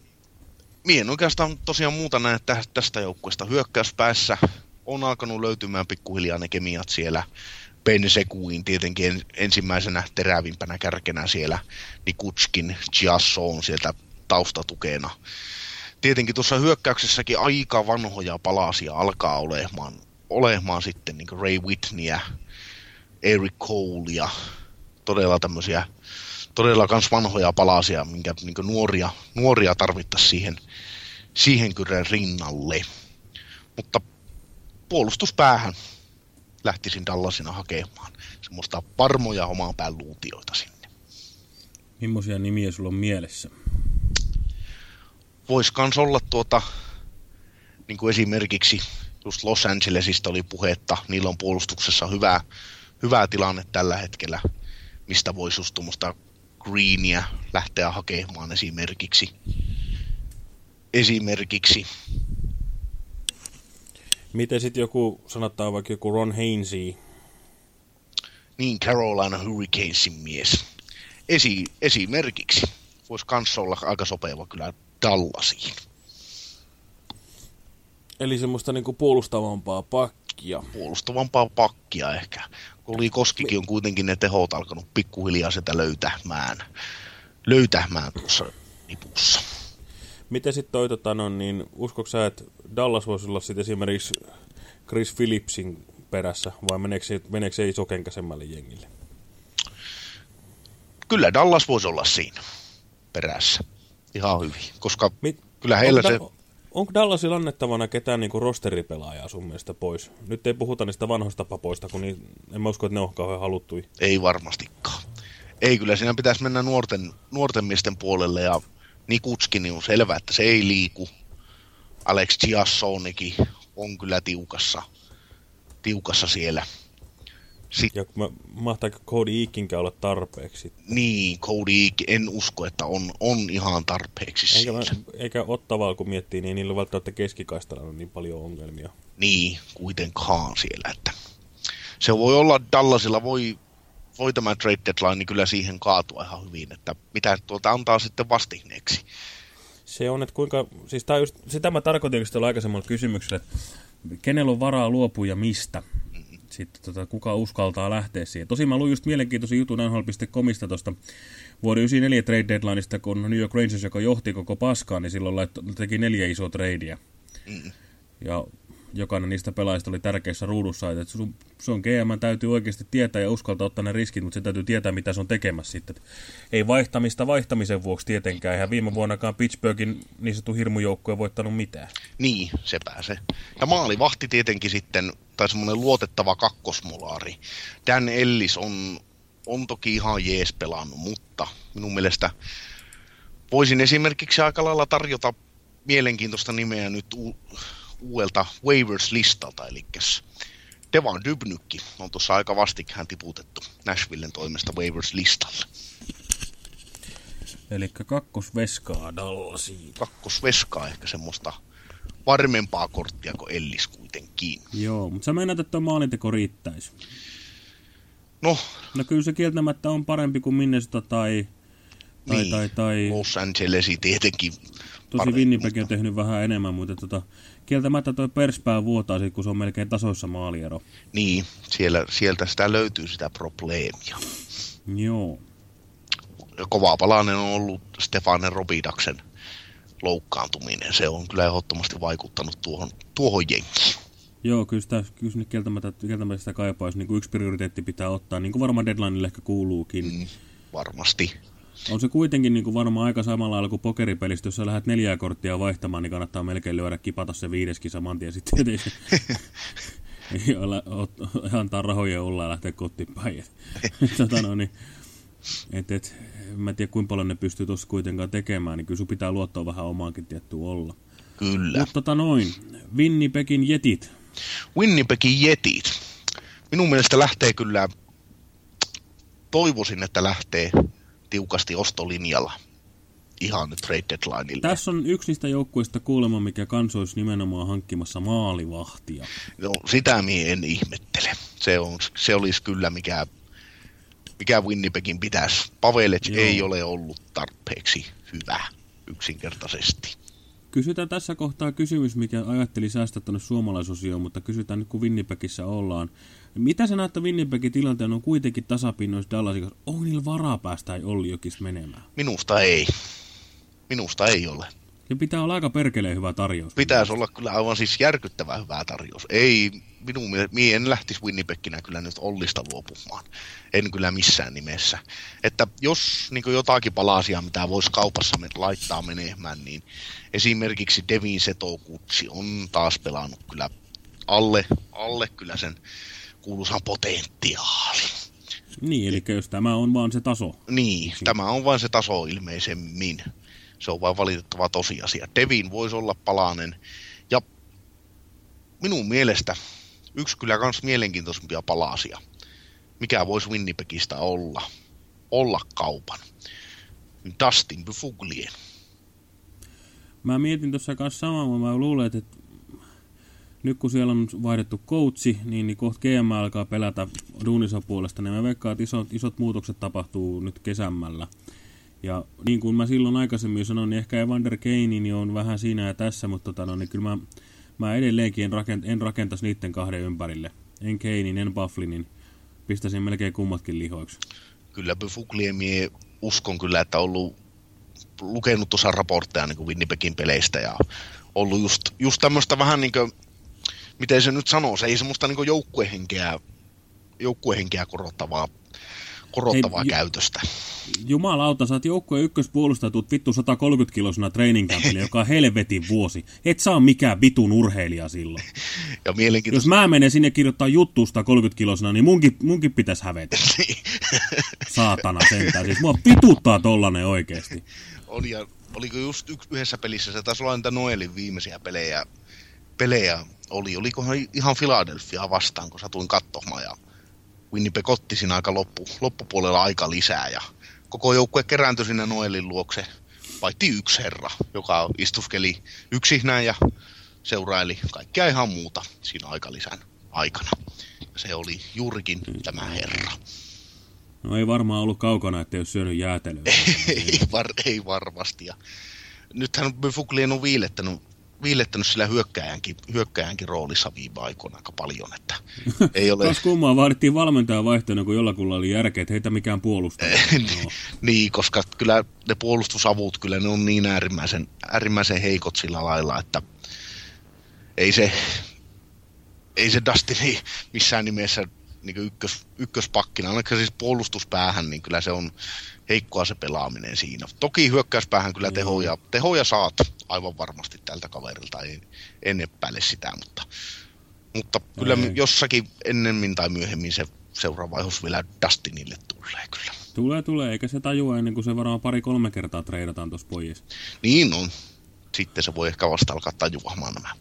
S2: mie en oikeastaan tosiaan muuta näe tä- tästä joukkueesta. Hyökkäyspäässä on alkanut löytymään pikkuhiljaa ne kemiat siellä. Ben Sekuin tietenkin en, ensimmäisenä terävimpänä kärkenä siellä. Nikutskin, Giasso on sieltä taustatukena. Tietenkin tuossa hyökkäyksessäkin aika vanhoja palasia alkaa olemaan, olemaan sitten niin Ray Whitneyä, Eric Colea, todella tämmöisiä todella kans vanhoja palasia, minkä niin nuoria, nuoria tarvittaisiin siihen, siihen kyllä rinnalle. Mutta puolustuspäähän lähtisin Dallasina hakemaan semmoista varmoja omaan pään luutioita sinne.
S1: Millaisia nimiä sulla on mielessä?
S2: Voisi kans olla tuota, niin kuin esimerkiksi just Los Angelesista oli puhetta, niillä on puolustuksessa hyvä, hyvä tilanne tällä hetkellä, mistä voisi just tuommoista Greenia lähteä hakemaan esimerkiksi. Esimerkiksi.
S3: Miten sitten joku, sanotaan vaikka joku Ron Hainsey,
S2: Niin Carolina Hurricanesin mies. Esi, esimerkiksi. Voisi kans olla aika sopeva kyllä Dallasiin.
S3: eli semmoista niinku puolustavampaa pakkia.
S2: Puolustavampaa pakkia ehkä. Oli Koskikin on kuitenkin ne tehot alkanut pikkuhiljaa sitä löytämään. Löytämään tuossa nipussa.
S3: Miten sitten toi, tota, no, niin uskoiko sä, että Dallas voisi olla sitten esimerkiksi Chris Phillipsin perässä, vai meneekö se, meneekö se isokenkäisemmälle jengille?
S2: Kyllä Dallas voisi olla siinä perässä. Ihan hyvin. Koska
S3: Mit,
S2: kyllä heillä
S3: onko,
S2: se...
S3: Onko Dallasilla annettavana ketään niinku rosteripelaajaa sun mielestä pois? Nyt ei puhuta niistä vanhoista papoista, kun niin, en mä usko, että ne on kauhean haluttui.
S2: Ei varmastikaan. Ei, kyllä siinä pitäisi mennä nuorten, nuorten miesten puolelle ja Nikutskin niin on selvä, että se ei liiku. Alex Giassonikin on kyllä tiukassa, tiukassa siellä. Sitten
S3: Ja mä, mahtaako Cody Eakinkään olla tarpeeksi?
S2: niin, Cody Eak- en usko, että on, on ihan tarpeeksi
S3: Eikä, mä, eikä Ottavaa, kun miettii, niin niillä välttämättä keskikaistalla on niin paljon ongelmia.
S2: Niin, kuitenkaan siellä. Että se voi olla, Dallasilla voi, voi tämä trade deadline niin kyllä siihen kaatua ihan hyvin, että mitä tuolta antaa sitten vastineeksi.
S3: Se on, että kuinka, siis tää just, sitä mä tarkoitin tuolla aikaisemmalla kysymyksellä, että kenellä on varaa luopua ja mistä. Sitten tota, kuka uskaltaa lähteä siihen. Tosin mä luin just mielenkiintoisen jutun NHL.comista tuosta vuoden 94 trade deadlineista, kun New York Rangers, joka johti koko paskaa, niin silloin laitto, teki neljä isoa tradeja.
S2: Mm.
S3: Ja jokainen niistä pelaajista oli tärkeissä ruudussa, että sun, sun GM täytyy oikeasti tietää ja uskaltaa ottaa ne riskit, mutta se täytyy tietää, mitä se on tekemässä sitten. Ei vaihtamista vaihtamisen vuoksi tietenkään, eihän viime vuonnakaan Pittsburghin niin sanottu hirmujoukkue voittanut mitään.
S2: Niin, se pääsee. Ja maalivahti tietenkin sitten, tai semmoinen luotettava kakkosmolaari. Dan Ellis on, on toki ihan jees pelannut, mutta minun mielestä voisin esimerkiksi aika lailla tarjota mielenkiintoista nimeä nyt uudelta waivers-listalta, eli Devan Dybnykki on tuossa aika vastikään tiputettu Nashvillen toimesta waivers-listalle.
S1: Eli kakkosveskaa Dallasiin.
S2: Kakkosveskaa ehkä semmoista varmempaa korttia kuin Ellis kuitenkin.
S1: Joo, mutta sä meinaat, että maalinteko riittäisi.
S2: No,
S1: No kyllä se kieltämättä on parempi kuin Minnesota tai, tai,
S2: niin.
S1: tai, tai
S2: Los Angelesi tietenkin.
S1: tosi Winnipeg on tehnyt vähän enemmän, mutta tota, kieltämättä toi perspää vuotaa sit, kun se on melkein tasoissa maaliero.
S2: Niin, siellä, sieltä sitä löytyy sitä probleemia.
S1: Joo.
S2: Kova palanen on ollut Stefanen Robidaksen loukkaantuminen. Se on kyllä ehdottomasti vaikuttanut tuohon, tuohon jenkiin.
S1: Joo, kyllä, sitä, kyllä sinne kieltämättä, kieltämättä sitä kaipaisi. Niin kuin yksi prioriteetti pitää ottaa, niin kuin varmaan deadlineille ehkä kuuluukin.
S2: Mm, varmasti.
S1: On se kuitenkin niin kuin varmaan aika samalla lailla kuin pokeripelistä, jos sä lähdet neljää korttia vaihtamaan, niin kannattaa melkein lyödä kipata se viideskin saman tien sitten, ei ole, ot- antaa rahoja olla ja lähteä kotiin päin. Tota no, niin, et, et, en mä tiedä kuinka paljon ne pystyy tuossa kuitenkaan tekemään, niin kyllä sun pitää luottaa vähän omaankin tiettyä olla.
S2: Kyllä.
S1: Mutta tota noin, Winnipegin jetit.
S2: Winnipegin jetit. Minun mielestä lähtee kyllä, toivoisin, että lähtee tiukasti ostolinjalla ihan trade deadlineille.
S1: Tässä on yksi niistä joukkueista kuulemma, mikä kans olisi nimenomaan hankkimassa maalivahtia.
S2: No, sitä minä en ihmettele. Se, on, se olisi kyllä mikä, mikä Winnipegin pitäisi. Pavelec
S1: Joo.
S2: ei ole ollut tarpeeksi hyvä yksinkertaisesti.
S1: Kysytään tässä kohtaa kysymys, mikä ajatteli säästää tuonne suomalaisosioon, mutta kysytään nyt kun Winnipegissä ollaan. Mitä sä näet, Winnipegin tilanteen on kuitenkin tasapinnoissa Dallasin kanssa? Onko niillä varaa päästä ei Olli Jokis menemään?
S2: Minusta ei. Minusta ei ole.
S1: Se pitää olla aika perkeleen hyvä tarjous.
S2: Pitäisi olla kyllä aivan siis järkyttävän hyvä tarjous. Ei, minun mielestä, minä en lähtisi Winnipeginä kyllä nyt Ollista luopumaan. En kyllä missään nimessä. Että jos niin jotakin palasia, mitä voisi kaupassa laittaa menemään, niin esimerkiksi Devin Setokutsi on taas pelannut kyllä alle, alle kyllä sen kuuluisan potentiaali.
S1: Niin, eli jos tämä on vaan se taso.
S2: Niin, tämä on vain se taso ilmeisemmin. Se on vain valitettava tosiasia. Devin voisi olla palanen. Ja minun mielestä yksi kyllä kans mielenkiintoisempia palasia. Mikä voisi Winnipegistä olla? Olla kaupan. Dustin Bufuglien.
S1: Mä mietin tuossa kanssa samaa, mä luulen, että nyt kun siellä on vaihdettu coachi, niin, niin kohta GM alkaa pelätä duunissa puolesta, niin mä veikkaan, että isot, isot muutokset tapahtuu nyt kesämällä. Ja niin kuin mä silloin aikaisemmin sanoin, niin ehkä Evander Kane niin on vähän siinä ja tässä, mutta tota, no, niin kyllä mä, mä edelleenkin en, rakent, en rakentaisi niiden kahden ympärille. En Kanein, en Bufflinin. Pistäisin melkein kummatkin lihoiksi.
S2: Kyllä Bufuglien mie uskon kyllä, että on ollut lukenut tuossa raportteja niin kuin Winnipegin peleistä ja ollut just, just tämmöistä vähän niin kuin, miten se nyt sanoo, se ei semmoista niin joukkuehenkeä, joukkuehenkeä korottavaa, korottavaa
S1: Hei, ju-
S2: käytöstä.
S1: Jumalauta, sä oot joukkueen ykköspuolustaja, tuut vittu 130 kilosena training joka on helvetin vuosi. Et saa mikään vitun urheilija silloin.
S2: Ja
S1: Jos mä menen sinne kirjoittaa juttua 130 kilosena, niin munkin, munkin pitäisi hävetä. Saatana sentään. Siis mua vituttaa tollanen oikeesti.
S2: oli, ja, oliko just yhdessä pelissä, se taisi olla niitä Noelin viimeisiä pelejä, pelejä oli, olikohan ihan Philadelphia vastaan, kun satuin katsomaan ja Winnipeg otti siinä aika loppu, loppupuolella aika lisää ja koko joukkue kerääntyi sinne Noelin luokse, paitsi yksi herra, joka istuskeli yksinään ja seuraili kaikkea ihan muuta siinä aikalisän aikana. Ja se oli juurikin tämä herra.
S1: No ei varmaan ollut kaukana, että ei ole syönyt jäätelöä.
S2: ei, var, ei varmasti. Ja nythän Bufuglien on viilettänyt, viilettänyt sillä hyökkäjänkin, hyökkäjänkin roolissa viime aikoina aika paljon, että ei ole...
S1: Taas kummaa vaadittiin valmentajan vaihtoehtoja, kun jollakulla oli järkeä, että heitä mikään puolustaja. No.
S2: niin, koska kyllä ne puolustusavut, kyllä ne on niin äärimmäisen, äärimmäisen heikot sillä lailla, että ei se, ei se Dustin missään nimessä niin ykkös, ykköspakkina, ainakaan siis puolustuspäähän, niin kyllä se on heikkoa se pelaaminen siinä. Toki hyökkäyspäähän kyllä tehoja, tehoja saat aivan varmasti tältä kaverilta, ei, en epäile sitä, mutta, mutta kyllä
S1: Ei.
S2: jossakin ennemmin tai myöhemmin se seuraava vaihus vielä Dustinille tulee kyllä.
S1: Tulee, tulee, eikä se tajua ennen kuin se varmaan pari-kolme kertaa treidataan tuossa pojissa.
S2: Niin on. Sitten se voi ehkä vasta alkaa tajuamaan nämä.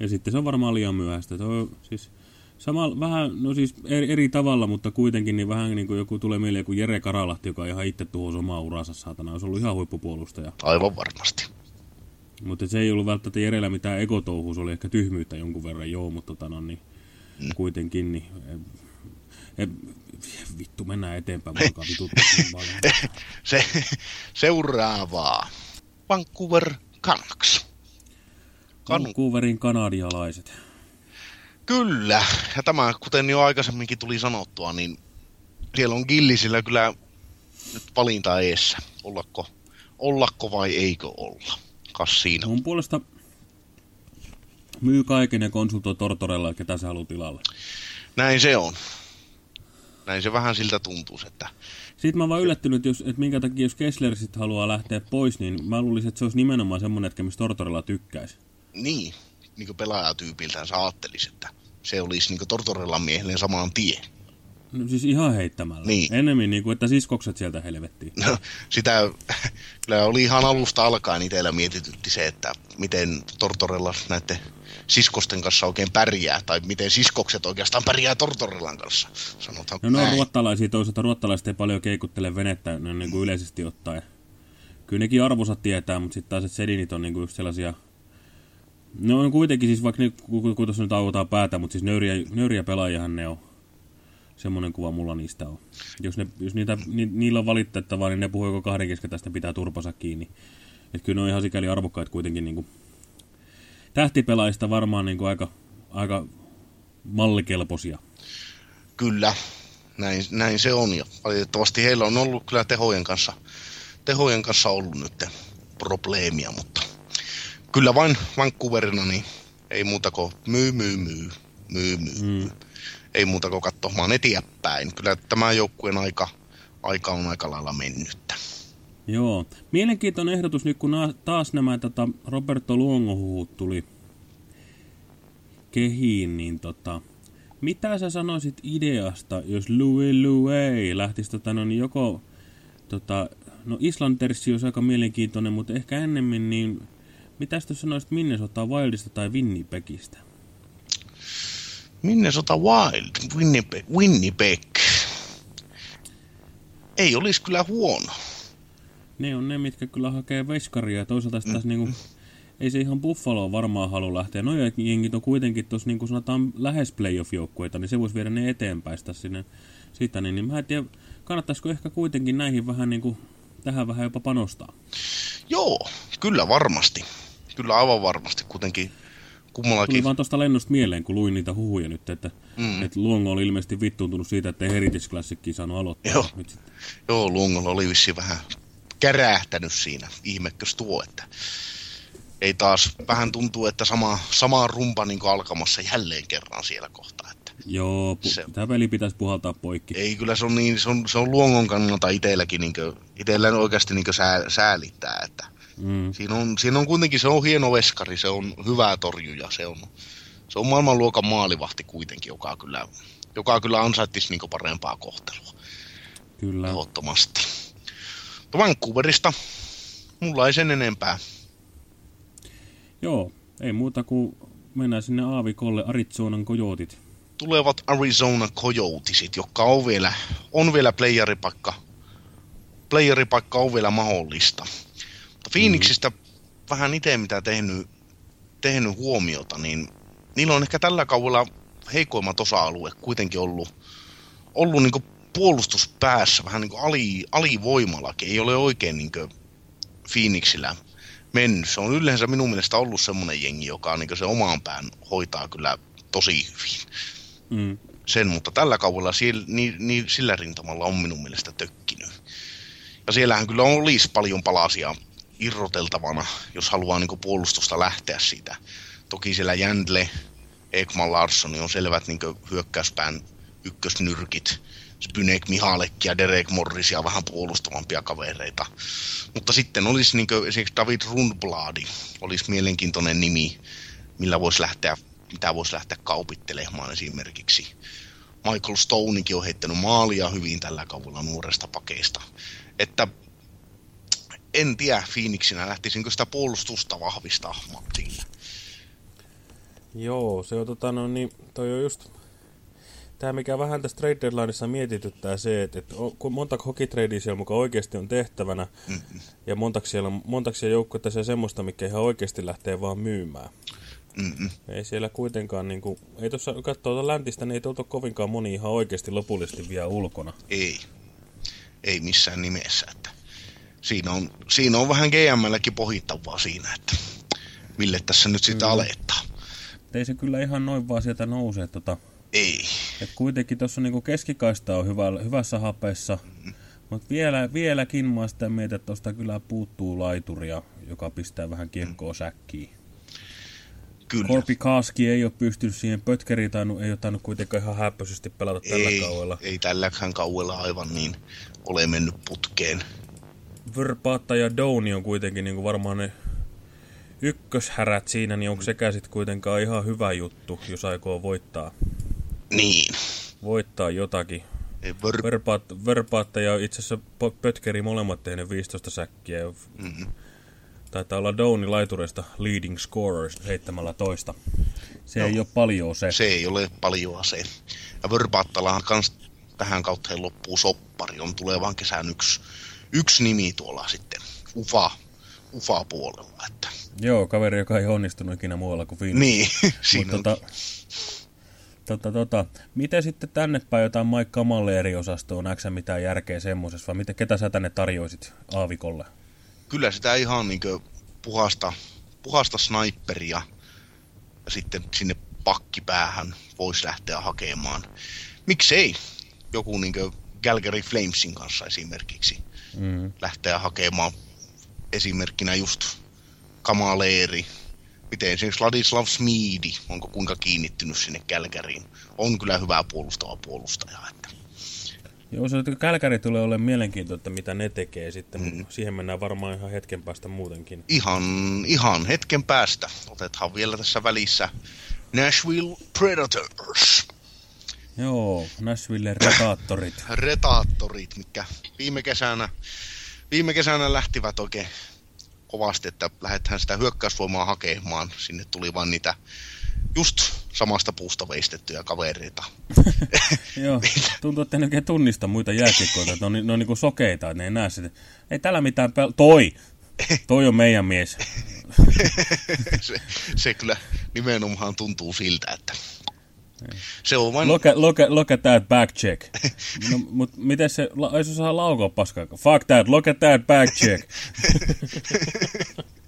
S1: Ja sitten se on varmaan liian myöhäistä. Se on siis sama, vähän, no siis eri, eri tavalla, mutta kuitenkin niin vähän niin kuin joku tulee mieleen kuin Jere Karalahti, joka ihan itse tuhosi omaa uransa saatana. Olisi ollut ihan huippupuolustaja.
S2: Aivan varmasti.
S1: Mutta se ei ollut välttämättä Jerellä mitään egotouhua, se oli ehkä tyhmyyttä jonkun verran, joo, mutta tota, no, niin,
S2: Mm.
S1: kuitenkin niin, e, e, vittu, mennään eteenpäin, mä alkaa vituttaa.
S2: Se, seuraavaa. Vancouver Canucks. Kanu.
S1: Vancouverin kanadialaiset.
S2: Kyllä. Ja tämä, kuten jo aikaisemminkin tuli sanottua, niin siellä on Gillisillä kyllä nyt valinta eessä. Ollako, ollako vai eikö olla? Kas siinä.
S1: Mun puolesta myy kaiken ja konsultoi Tortorella, että ketä se haluaa tilalle.
S2: Näin se on. Näin se vähän siltä tuntuu, että
S1: Sitten mä oon vaan yllättynyt, jos, että minkä takia jos Kessler sit haluaa lähteä pois, niin mä luulisin, että se olisi nimenomaan semmoinen, että mistä Tortorella tykkäisi.
S2: niin, niin kuin pelaajatyypiltään sä ajattelisi, että se olisi niin Tortorellan miehelle samaan tien.
S1: No siis ihan heittämällä.
S2: Niin.
S1: Ennemmin niin kuin, että siskokset sieltä helvettiin.
S2: No, sitä kyllä oli ihan alusta alkaen itsellä mietitytti se, että miten Tortorella näiden siskosten kanssa oikein pärjää, tai miten siskokset oikeastaan pärjää Tortorellan kanssa, sanotaan
S1: No ne on ruottalaisia, toisaalta ruottalaiset ei paljon keikuttele venettä no, niin kuin yleisesti ottaen. Kyllä nekin arvonsa tietää, mutta sitten taas että sedinit on niin kuin just sellaisia... Ne on kuitenkin siis, vaikka ne, kun, kun tuossa nyt aukotaan päätä, mutta siis nöyriä, nöyriä pelaajahan ne on. Semmoinen kuva mulla niistä on. Jos, ne, jos niitä, ni, niillä on valitettavaa, niin ne puhuu joko kahden kesken tästä pitää turpansa kiinni. Että kyllä ne on ihan sikäli arvokkaat kuitenkin niin kuin, tähtipelaajista varmaan niin kuin aika, aika mallikelpoisia.
S2: Kyllä, näin, näin se on. Ja valitettavasti heillä on ollut kyllä tehojen kanssa, tehojen kanssa ollut nyt probleemia, mutta kyllä vain Vancouverina niin ei muuta kuin myy, myy, myy, myy, myy. Mm. Ei muuta kuin katsomaan eteenpäin. Kyllä tämä joukkueen aika, aika on aika lailla mennyttä.
S1: Joo. Mielenkiintoinen ehdotus nyt, kun taas nämä tota, Roberto Luongohuhut tuli kehiin, niin tota, mitä sä sanoisit ideasta, jos Louis Louis lähtisi tota, no, niin joko, tota, no Islandersi olisi aika mielenkiintoinen, mutta ehkä ennemmin, niin mitä sä sanoisit Minnesota Wildista tai Winnipegistä?
S2: Minnesota Wild, Winnipeg, Winnipeg. Ei olisi kyllä huono.
S1: Ne on ne, mitkä kyllä hakee veskaria ja toisaalta mm. taas niinku, ei se ihan Buffaloon varmaan halua lähteä. No jengit on kuitenkin tuossa niin kuin sanotaan lähes playoff-joukkueita, niin se voisi viedä ne eteenpäin sitä sinne. Sitä, niin, niin mä en tiedä, kannattaisiko ehkä kuitenkin näihin vähän niin kuin, tähän vähän jopa panostaa.
S2: Joo, kyllä varmasti. Kyllä aivan varmasti, kuitenkin
S1: Tuli
S2: kummallakin.
S1: vaan tuosta lennosta mieleen, kun luin niitä huhuja nyt, että, mm. että Luongo oli ilmeisesti vittuuntunut siitä, että Heritage Classickin saanut aloittaa.
S2: Joo.
S1: Nyt sitten.
S2: Joo, Luongolla oli vissiin vähän kärähtänyt siinä. Ihmekös tuo, että ei taas vähän tuntuu, että sama, sama rumpa niin alkamassa jälleen kerran siellä kohtaa. Että
S1: Joo,
S2: Se-
S1: tämä peli pitäisi puhaltaa poikki.
S2: ei kyllä se on, niin, se on, se on luongon kannalta itselläkin, niin kuin, itsellä oikeasti niin sää, säälittää, että
S1: Mm.
S2: siinä on, siinä on kuitenkin, se on hieno veskari, se on hyvä torjuja, se on, se on maailmanluokan maalivahti kuitenkin, joka kyllä, joka kyllä ansaittisi niin parempaa kohtelua.
S1: Kyllä.
S2: ehdottomasti. Mutta Vancouverista mulla ei sen enempää.
S1: Joo, ei muuta kuin mennään sinne aavikolle Arizonan kojotit.
S2: Tulevat Arizona Coyotesit, jotka on vielä, on vielä playeripaikka. Playeripaikka on vielä mahdollista. Mutta Phoenixistä mm. vähän itse mitä tehnyt, tehnyt huomiota, niin niillä on ehkä tällä kaudella heikoimmat osa-alue kuitenkin ollut, ollut niin puolustuspäässä vähän niin ali, alivoimallakin. Ei ole oikein niin Phoenixillä mennyt. Se on yleensä minun mielestä ollut semmoinen jengi, joka niin se omaan pään hoitaa kyllä tosi hyvin
S1: Mm.
S2: sen, mutta tällä kaudella siellä, niin, niin, sillä rintamalla on minun mielestä tökkinyt. Ja siellähän kyllä olisi paljon palasia irroteltavana, jos haluaa niin puolustusta lähteä siitä. Toki siellä Jändle, Ekman Larsson on selvät niin hyökkäyspään ykkösnyrkit. Spynek Mihalek ja Derek Morris ja vähän puolustavampia kavereita. Mutta sitten olisi niin esimerkiksi David Rundbladi, olisi mielenkiintoinen nimi, millä voisi lähteä, mitä voisi lähteä kaupittelemaan esimerkiksi. Michael Stonekin on heittänyt maalia hyvin tällä kaudella nuoresta pakeista. Että en tiedä Phoenixinä lähtisinkö sitä puolustusta vahvistaa siinä.
S3: Joo, se on tota no niin, toi on just... Tämä mikä vähän tässä trade deadlineissa mietityttää se, että, että on- kun monta hokitradea siellä mukaan oikeasti on tehtävänä,
S2: Mm-mm.
S3: ja montako siellä, montako siellä joukkuetta se semmoista, mikä ihan oikeasti lähtee vaan myymään.
S2: Mm-mm.
S3: Ei siellä kuitenkaan, niin kuin, ei tuossa katsoo tuota läntistä, niin ei tuolta kovinkaan moni ihan oikeasti lopullisesti vielä ulkona.
S2: Ei. Ei missään nimessä. Että siinä, on, siinä on vähän GMlläkin pohittavaa siinä, että mille tässä nyt sitä
S1: Kyllä.
S2: alettaa.
S1: Ei se kyllä ihan noin vaan sieltä nousee. Tota.
S2: Ei.
S1: Et kuitenkin tuossa niinku keskikaista on hyvä, hyvässä hapeessa. Mutta vielä, vieläkin mä sitä mietin, että tuosta kyllä puuttuu laituria, joka pistää vähän kiekkoa säkkiin.
S2: Kyllä.
S1: Korpi Kaaski ei ole pystynyt siihen, Pötkeri tainnut, ei ole tainnut kuitenkaan ihan häppöisesti pelata tällä
S2: ei,
S1: kaudella.
S2: ei tälläkään kauella aivan niin ole mennyt putkeen.
S1: Vörpaatta ja Downey on kuitenkin niinku varmaan ne ykköshärät siinä, niin onko sekä sitten kuitenkaan ihan hyvä juttu, jos aikoo voittaa,
S2: Niin.
S1: voittaa jotakin.
S2: Ei Vör...
S1: Verpaatta, Verpaatta ja itse asiassa Pötkeri molemmat tehneet 15 säkkiä.
S2: Mm-hmm.
S1: Taitaa olla Downi laitureista leading scorer 17. Se no. ei ole paljon se.
S2: Se ei ole paljon se. Ja Vörpaattallahan kans tähän kautta loppuu soppari. On tulevan kesän yksi, yksi nimi tuolla sitten. Ufa, Ufa puolella. Että.
S1: Joo, kaveri, joka ei onnistunut ikinä muualla kuin Phoenix.
S2: Niin, siinä
S1: tota, tota, tota, miten sitten tänne päin jotain Mike Kamalle eri osastoon? Näetkö mitään järkeä semmoisessa? Vai miten, ketä sä tänne tarjoisit Aavikolle?
S2: Kyllä sitä ihan niinkö puhasta, puhasta sniperia ja sitten sinne pakkipäähän voisi lähteä hakemaan. Miksei joku niinkö Calgary Flamesin kanssa esimerkiksi
S1: Mm.
S2: lähteä hakemaan esimerkkinä just Kamaleeri. Miten esimerkiksi Ladislav Smeedi, onko kuinka kiinnittynyt sinne Kälkäriin. On kyllä hyvä puolustava puolustaja. Että.
S1: Joo, se että Kälkäri tulee olemaan mielenkiintoista, mitä ne tekee sitten, mm. mutta siihen mennään varmaan ihan hetken päästä muutenkin.
S2: Ihan, ihan hetken päästä otetaan vielä tässä välissä Nashville Predators.
S1: Joo, Nashville retaattorit.
S2: Retaattorit, mitkä viime kesänä, viime kesänä lähtivät oikein kovasti, että lähdetään sitä hyökkäysvoimaa hakemaan. Sinne tuli vaan niitä just samasta puusta veistettyjä kavereita.
S1: Joo, tuntuu, että ne oikein tunnista muita jääkiekkoita, että ne on, ne on niinku sokeita, että ne ei näe sitä. Ei täällä mitään pel- Toi! Toi on meidän mies.
S2: se, se kyllä nimenomaan tuntuu siltä, että se on vain...
S1: Look at, look at, look at that back check. No, mut miten se, ei se saa laukoa paskaa. Fuck that, look at that back check.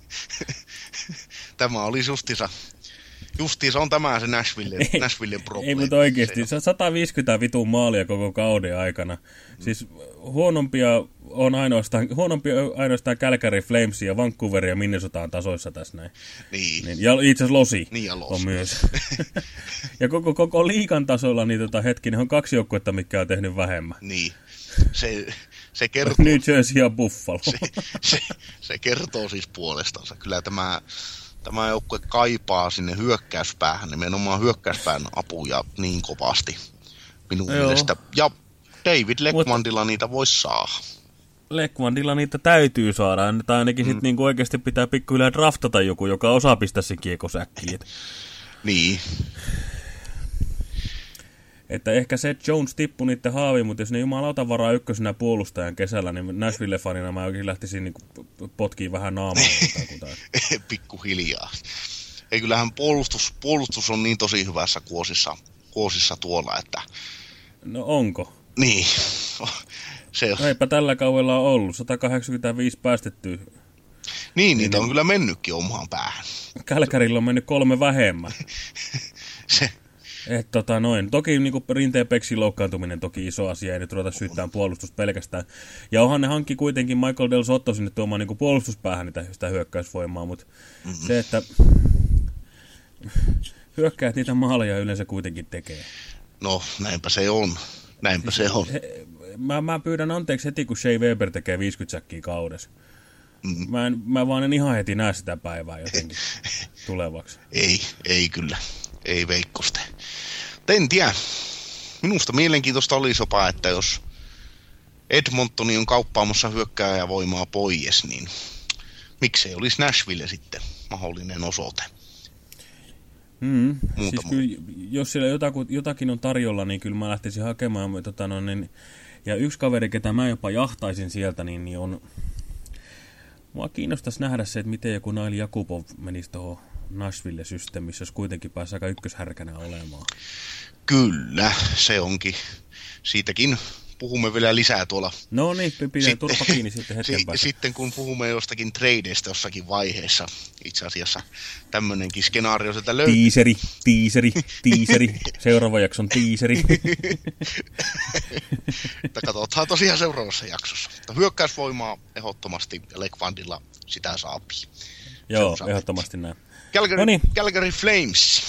S2: Tämä oli justiinsa, justiinsa on tämä se Nashville,
S1: Ei,
S2: Nashvillen probleema.
S1: Ei, mutta oikeasti,
S2: Se
S1: on 150 vitun maalia koko kauden aikana. Siis huonompia on ainoastaan, huonompia on ainoastaan Calgary Flames ja Vancouver ja Minnesotaan tasoissa tässä näin.
S2: Niin,
S1: Niin, ja itse asiassa Losi,
S2: Niin, ja Losi.
S1: on myös. ja koko, koko liikan tasolla, niin tota, hetkinen, on kaksi joukkuetta, mikä on tehnyt vähemmän.
S2: niin. Se, se kertoo...
S1: New Jersey ja Buffalo.
S2: se, se, se kertoo siis puolestansa. Kyllä tämä, tämä joukkue kaipaa sinne hyökkäyspäähän, nimenomaan hyökkäyspään apuja niin kovasti minun
S1: Joo.
S2: mielestä. Ja David Leckmandilla niitä voisi saada.
S1: Lekvandilla niitä täytyy saada, tai ainakin mm. sit niinku oikeasti pitää pikkuhiljaa draftata joku, joka osaa pistää se kiekosäkkiin.
S2: Niin,
S1: Että ehkä se Jones tippui niiden haaviin, mutta jos ne jumalauta varaa ykkösenä puolustajan kesällä, niin Nashville-fanina mä oikein lähtisin niinku potkiin vähän naamaa.
S2: pikkuhiljaa. Ei kyllähän puolustus, puolustus on niin tosi hyvässä kuosissa, kuosissa tuolla, että
S1: No onko?
S2: Niin, se on.
S1: Eipä tällä kaudella ole ollut. 185 päästetty.
S2: Niin, niitä on kyllä mennytkin omaan päähän.
S1: Kälkärillä on mennyt kolme vähemmän.
S2: Se,
S1: Et, tota, noin. Toki niin rinteen peksin loukkaantuminen toki iso asia, ei nyt ruveta syyttämään puolustusta pelkästään. Ja onhan ne hankki kuitenkin Michael Del Sotto sinne tuomaan niin puolustuspäähän niitä, sitä hyökkäysvoimaa, mutta mm-hmm. se, että hyökkäät niitä maaleja yleensä kuitenkin tekee.
S2: no, näinpä se on. Näinpä se on.
S1: He, mä, mä pyydän anteeksi heti, kun Shea Weber tekee 50 säkkiä kaudessa.
S2: Mm.
S1: Mä, en, mä vaan en ihan heti näe sitä päivää jotenkin tulevaksi.
S2: Ei, ei kyllä. Ei veikkoste. Mutta En tiedä. Minusta mielenkiintoista olisi jopa, että jos Edmontoni on kauppaamassa hyökkääjävoimaa pois, niin miksei olisi Nashville sitten mahdollinen osoite.
S1: Mm. Siis kyllä, jos siellä jotakin, jotakin on tarjolla, niin kyllä mä lähtisin hakemaan. Tota, no, niin, ja yksi kaveri, ketä mä jopa jahtaisin sieltä, niin, niin on... Mua kiinnostaisi nähdä se, että miten joku Naili Jakubov menisi tuohon Nashville-systeemissä, jos kuitenkin pääsi aika ykköshärkänä olemaan.
S2: Kyllä, se onkin. Siitäkin puhumme vielä lisää tuolla.
S1: No niin, pidä turpa kiinni sitten hetken
S2: si- sitten kun puhumme jostakin tradeista jossakin vaiheessa, itse asiassa tämmöinenkin skenaario sieltä löytyy.
S1: Tiiseri, tiiseri, tiiseri. Seuraava jakson tiiseri.
S2: Katsotaan tosiaan seuraavassa jaksossa. Mutta hyökkäysvoimaa ehdottomasti ja Lekvandilla sitä saapii.
S1: Joo, ehdottomasti näin.
S2: Calgary,
S1: Noniin.
S2: Calgary Flames.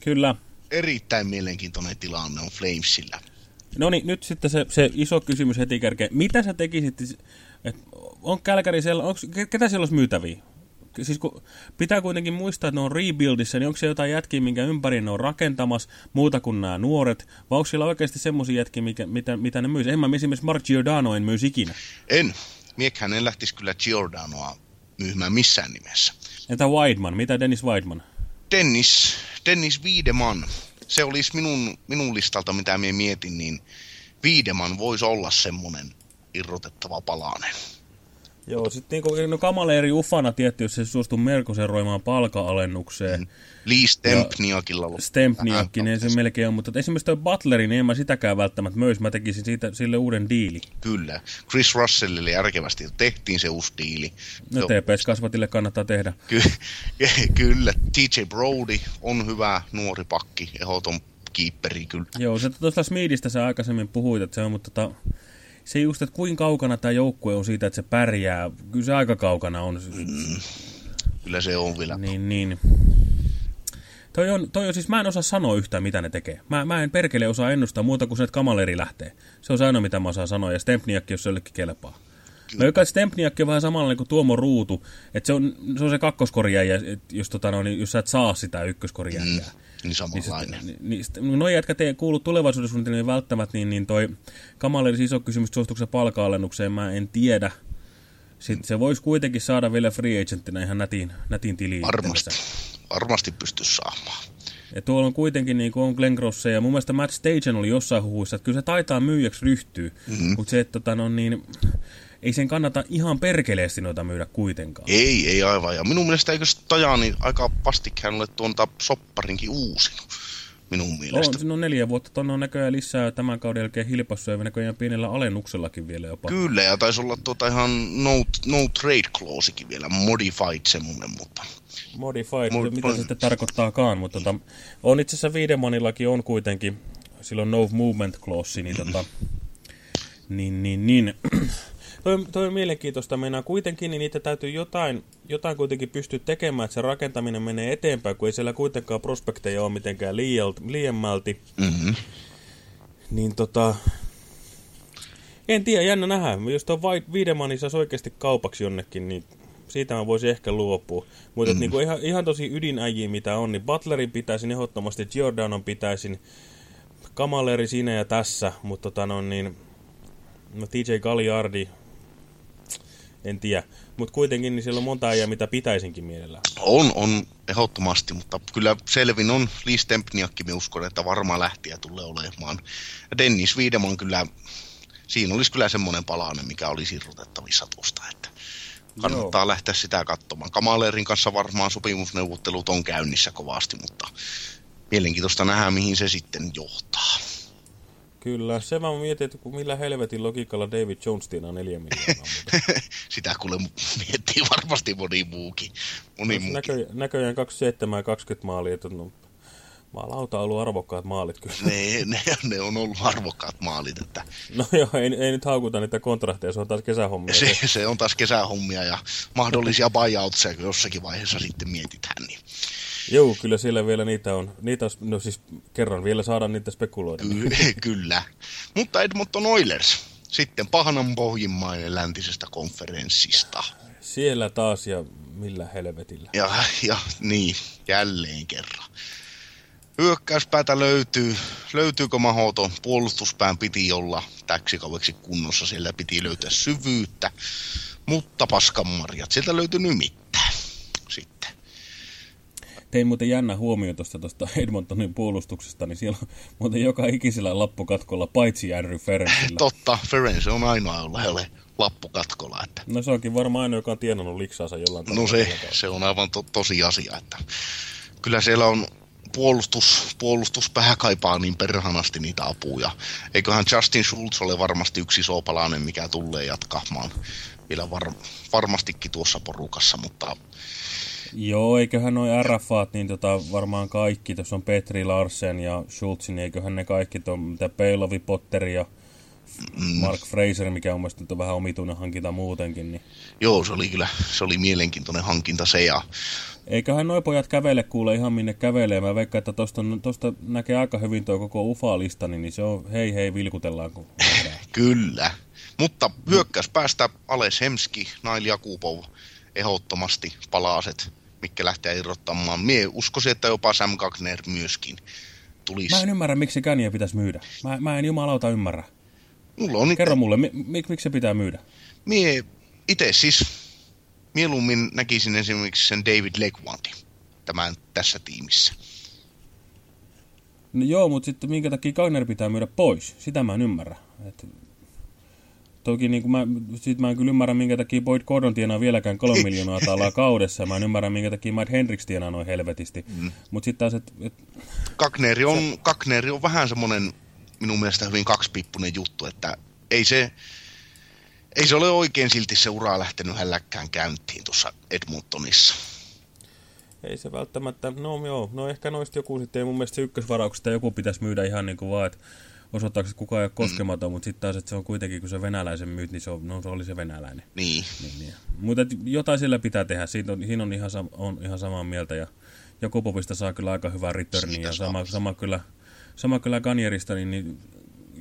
S1: Kyllä.
S2: Erittäin mielenkiintoinen tilanne on Flamesillä.
S1: No niin, nyt sitten se, se iso kysymys heti kärkeen. Mitä sä tekisit, että on Kälkäri siellä, onks, ke- ketä siellä olisi myytäviä? siis kun pitää kuitenkin muistaa, että ne on rebuildissa, niin onko se jotain jätkiä, minkä ympäri ne on rakentamassa, muuta kuin nämä nuoret, vai onko siellä oikeasti semmoisia jätkiä, mikä, mitä, mitä ne myisi? En mä esimerkiksi Mark Giordano en myisi ikinä.
S2: En. Miekhän en lähtisi kyllä Giordanoa myymään missään nimessä.
S1: Entä Weidman? Mitä Dennis Weidman?
S2: Dennis, Dennis Wiedemann. Se olisi minun, minun listalta, mitä minä mietin, niin Wiedemann voisi olla semmoinen irrotettava palanen.
S1: Joo, sitten niin no Kamaleeri ufana tietty, jos se suostuu merkoseroimaan palka-alennukseen. Mm.
S2: Lee Stempniakilla
S1: on. Stempniakki, niin se melkein on, mutta esimerkiksi tuo Butleri, niin en mä sitäkään välttämättä myös, mä tekisin siitä, sille uuden diili.
S2: Kyllä, Chris Russellille järkevästi tehtiin se uusi diili.
S1: No TPS-kasvatille kannattaa tehdä.
S2: Ky kyllä, TJ Brody on hyvä nuori pakki, ehdoton kiipperi kyllä.
S1: Joo, se tuosta Smidistä sä aikaisemmin puhuit, että se on, mutta tota, se just, että kuinka kaukana tämä joukkue on siitä, että se pärjää. Kyllä se aika kaukana on. Mm,
S2: kyllä se on vielä.
S1: Niin, niin. Toi on, toi on siis, mä en osaa sanoa yhtään, mitä ne tekee. Mä, mä en perkele osaa ennustaa muuta kuin se, että kamaleri lähtee. Se on se ainoa, mitä mä osaan sanoa, ja Stempniakki, jos se jollekin kelpaa. No joka Stempniakki on vähän samanlainen kuin Tuomo Ruutu, että se on se, on se kakkoskorjaaja, jos, tota, no, niin, jos sä et saa sitä ykköskorjaajaa. Mm.
S2: Niin samanlainen.
S1: Niin, niin, niin, no jätkä te kuulu tulevaisuudessa välttämättä, niin, niin toi Kamaleri iso kysymys suostuksen palka-alennukseen, mä en tiedä. Sitten se voisi kuitenkin saada vielä free agentina ihan nätin, nätin tiliin.
S2: Varmasti, varmasti pysty saamaan.
S1: Ja tuolla on kuitenkin niin kuin on Glenn Gross ja mun mielestä Matt Stagen oli jossain huhuissa, että kyllä se taitaa myyjäksi ryhtyä, mm -hmm. mutta se, että tota, no, niin, ei sen kannata ihan perkeleesti noita myydä kuitenkaan.
S2: Ei, ei aivan. Ja minun mielestä eikö Tajani aika vastikään ole tuonta sopparinkin uusinut? Minun mielestä.
S1: On, no neljä vuotta tuonne on näköjään lisää tämän kauden jälkeen hilpassu ja näköjään pienellä alennuksellakin vielä jopa.
S2: Kyllä, ja taisi olla tuota ihan no, no trade clausekin vielä, modified semmoinen, mutta...
S1: Modified, Mod mitä se sitten tarkoittaakaan, mutta tota, on itse asiassa Viidemanillakin on kuitenkin, silloin no movement clause, niin tota, niin, niin, niin toi, toi on mielenkiintoista. Meinaa kuitenkin, niin niitä täytyy jotain, jotain kuitenkin pystyä tekemään, että se rakentaminen menee eteenpäin, kun ei siellä kuitenkaan prospekteja ole mitenkään liiemmälti. Mm -hmm. Niin tota... En tiedä, jännä nähdä. Jos tuon Viidemani saisi oikeasti kaupaksi jonnekin, niin siitä mä voisin ehkä luopua. Mutta mm. niin ihan, ihan tosi ydinäjiä mitä on, niin Butlerin pitäisin ehdottomasti, Giordanon pitäisin, Kamaleri siinä ja tässä, mutta tota no niin, no TJ Galliardi en tiedä. Mutta kuitenkin niin siellä on monta äijää, mitä pitäisinkin mielellä.
S2: On, on ehdottomasti, mutta kyllä selvin on Lee Stempniakki, me uskon, että varmaan lähtiä tulee olemaan. Dennis Wiedemann kyllä, siinä olisi kyllä semmoinen palanen, mikä olisi irrotettavissa tuosta, että kannattaa Joo. lähteä sitä katsomaan. Kamalerin kanssa varmaan sopimusneuvottelut on käynnissä kovasti, mutta mielenkiintoista nähdä, mihin se sitten johtaa.
S1: Kyllä, se mä mietin, että millä helvetin logiikalla David Jones tienaa neljä miljoonaa.
S2: Sitä kuule miettii varmasti moni muukin. Moni muukin.
S1: Näkö, näköjään 27 ja 20 maalia, että no, Maalauta on ollut arvokkaat maalit kyllä.
S2: Ne, ne, ne on ollut arvokkaat maalit. Että...
S1: No joo, ei, ei nyt haukuta niitä kontrahteja, se on taas kesähommia.
S2: Se, se on taas kesähommia ja mahdollisia buyoutsia, kun jossakin vaiheessa sitten mietitään. Niin
S1: Joo, kyllä siellä vielä niitä on. Niitä no siis kerran vielä saadaan niitä spekuloida.
S2: Ky kyllä. Mutta Edmonton Oilers, sitten pahanan pohjimmainen läntisestä konferenssista.
S1: Siellä taas ja millä helvetillä.
S2: Ja, ja niin, jälleen kerran. Hyökkäyspäätä löytyy. Löytyykö mahoton? Puolustuspään piti olla täksi kaueksi kunnossa. Siellä piti löytää syvyyttä. Mutta paskanmarjat, sieltä löytyy nimittäin. Sitten
S1: tein muuten jännä huomio tuosta tuosta Edmontonin puolustuksesta, niin siellä on muuten joka ikisellä lappukatkolla, paitsi Henry Ferencsillä.
S2: Totta, Ferenc on ainoa, jolla ei ole lappukatkolla. Että...
S1: No se onkin varmaan ainoa, joka on tienannut liksaansa jollain
S2: tavalla. No se, se on aivan to tosi asia, että kyllä siellä on puolustus, puolustuspää kaipaa niin perhanasti niitä apuja. Eiköhän Justin Schultz ole varmasti yksi iso palanen, mikä tulee jatkamaan vielä var varmastikin tuossa porukassa, mutta
S1: Joo, eiköhän noin RFAt, niin tota, varmaan kaikki, tuossa on Petri Larsen ja Schultz, niin eiköhän ne kaikki, tuon, mitä Peilovi, Potteri ja. Mark Fraser, mikä on mielestäni vähän omituinen hankinta muutenkin. Niin.
S2: Joo, se oli kyllä, se oli mielenkiintoinen hankinta se ja...
S1: Eiköhän noi pojat kävele kuule ihan minne kävelee. Mä veikkaan, että tosta, tosta näkee aika hyvin tuo koko UFA-lista, niin se on hei hei vilkutellaan. Kun
S2: kyllä. Mutta hyökkäys päästä Ales Hemski, Nail Jakubov, ehdottomasti palaset, mikä lähtee irrottamaan. Mie uskoisin, että jopa Sam Gagner myöskin tulisi.
S1: Mä en ymmärrä, miksi Kanye pitäisi myydä. Mä, mä en jumalauta ymmärrä.
S2: Mulla on
S1: Kerro mulle, mi, mik, miksi se pitää myydä?
S2: Mie itse siis mieluummin näkisin esimerkiksi sen David Legwandin tämän tässä tiimissä.
S1: No joo, mutta sitten minkä takia Gagner pitää myydä pois? Sitä mä en ymmärrä. Et, toki niin kuin mä, sit mä en kyllä ymmärrä, minkä takia Boyd Gordon tienaa vieläkään kolme miljoonaa taalaa kaudessa. Mä en ymmärrä, minkä takia Matt Hendricks tienaa noin helvetisti. Mm. Mutta sitten taas, että et,
S2: Kakneeri on, Kakneeri on vähän semmoinen minun mielestä hyvin kaksipippunen juttu, että ei se, ei se ole oikein silti se ura lähtenyt hälläkkään käyntiin tuossa Edmontonissa.
S1: Ei se välttämättä, no joo, no ehkä noista joku sitten, mun mielestä se ykkösvarauksesta joku pitäisi myydä ihan niin kuin vaan, että osoittaako, että kukaan ei ole koskematon, mm. mutta sitten taas, että se on kuitenkin, kun se venäläisen myyt, niin se, on, no, se oli se venäläinen.
S2: Niin.
S1: niin, niin. Mutta jotain sillä pitää tehdä, Siitä on, siinä on ihan, on ihan samaa mieltä, ja Jakubovista saa kyllä aika hyvää returnia, ja sama, sama, kyllä, sama kyllä Ganjerista, niin, niin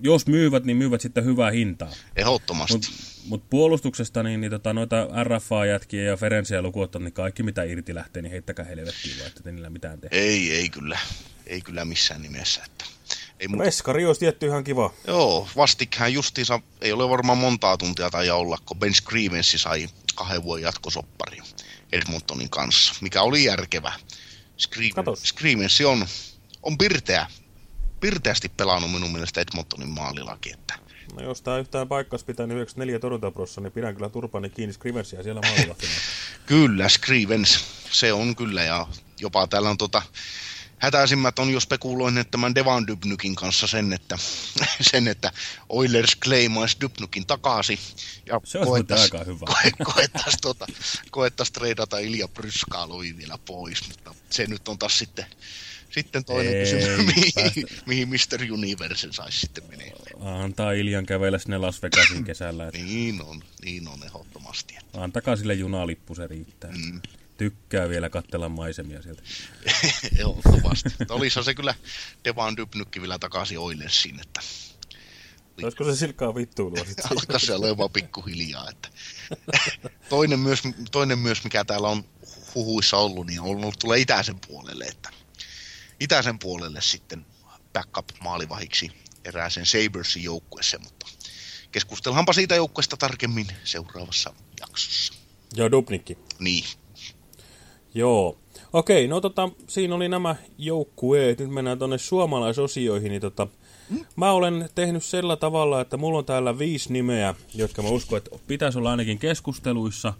S1: jos myyvät, niin myyvät sitten hyvää hintaa.
S2: Ehdottomasti.
S1: Mutta mut puolustuksesta, niin, niin tota, noita RFA-jätkiä ja Ferenciä lukuottaa, niin kaikki mitä irti lähtee, niin heittäkää helvettiin vaan, että niillä mitään tehdä.
S2: Ei, ei kyllä. Ei kyllä missään nimessä. Että
S1: ei muuta... Veskari olisi tietty ihan kiva.
S2: Joo, vastikään justiinsa, ei ole varmaan montaa tuntia tai olla, kun Ben Scrivensi sai kahden vuoden jatkosoppari Edmontonin kanssa, mikä oli järkevä. Scrivensi on, on pirteä, pirteästi pelannut minun mielestä Edmontonin maalilaki. Että...
S1: No jos tämä yhtään paikkas pitää 94 torjuntaprossa, niin pidän kyllä turpani kiinni Scrivensia siellä maalilakina.
S2: kyllä, Scrivens, se on kyllä, ja jopa täällä on tota, hätäisimmät on jo spekuloineet tämän Devan Dubnykin kanssa sen, että, sen, että Oilers claimaisi Dubnykin takaisin.
S1: Ja se olisi aika hyvä.
S2: Ko, koettaisi, tota, koettaisi treidata Ilja Pryskaaloi vielä pois, mutta se nyt on taas sitten, sitten toinen Ei, kysymys, mihin, mihin Mr. Universe saisi sitten menee.
S1: Antaa Iljan kävellä sinne Las Vegasin kesällä. Että...
S2: niin on, niin on ehdottomasti.
S1: Antakaa sille junalippu, se riittää. Mm tykkää vielä katsella maisemia sieltä.
S2: Ehdottomasti. Olisihan se kyllä Devan Dybnykki vielä takaisin Oilersiin, että...
S1: Olisiko se silkkaa vittuilua sitten?
S2: Alkaa se olemaan pikkuhiljaa. Että... toinen, myös, toinen myös, mikä täällä on huhuissa ollut, niin on ollut tulee itäisen puolelle, että itäisen puolelle sitten backup-maalivahiksi erääseen Sabersin joukkueeseen, mutta keskustellaanpa siitä joukkueesta tarkemmin seuraavassa jaksossa.
S1: Joo, Dubnikki.
S2: Niin,
S1: Joo. Okei, no tota, siinä oli nämä joukkueet. Nyt mennään tuonne suomalaisosioihin. Niin tota, mä olen tehnyt sillä tavalla, että mulla on täällä viisi nimeä, jotka mä uskon, että pitäisi olla ainakin keskusteluissa.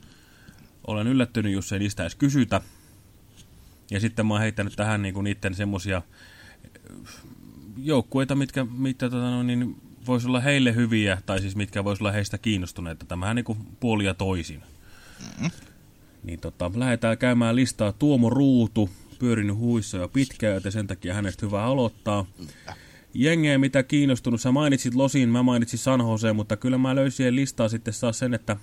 S1: Olen yllättynyt, jos ei niistä edes kysytä. Ja sitten mä oon heittänyt tähän niinku niiden semmosia joukkueita, mitkä, mitkä tota, no, niin, voisi olla heille hyviä, tai siis mitkä voisi olla heistä kiinnostuneita. Tämähän niinku puolia toisin. Mm -hmm. Niin tota, lähdetään käymään listaa Tuomo Ruutu, pyörinyt huissa jo pitkään, joten sen takia hänestä hyvä aloittaa. Jengeä, mitä kiinnostunut, sä mainitsit Losin, mä mainitsin San Jose, mutta kyllä mä löysin listaa sitten saa sen, että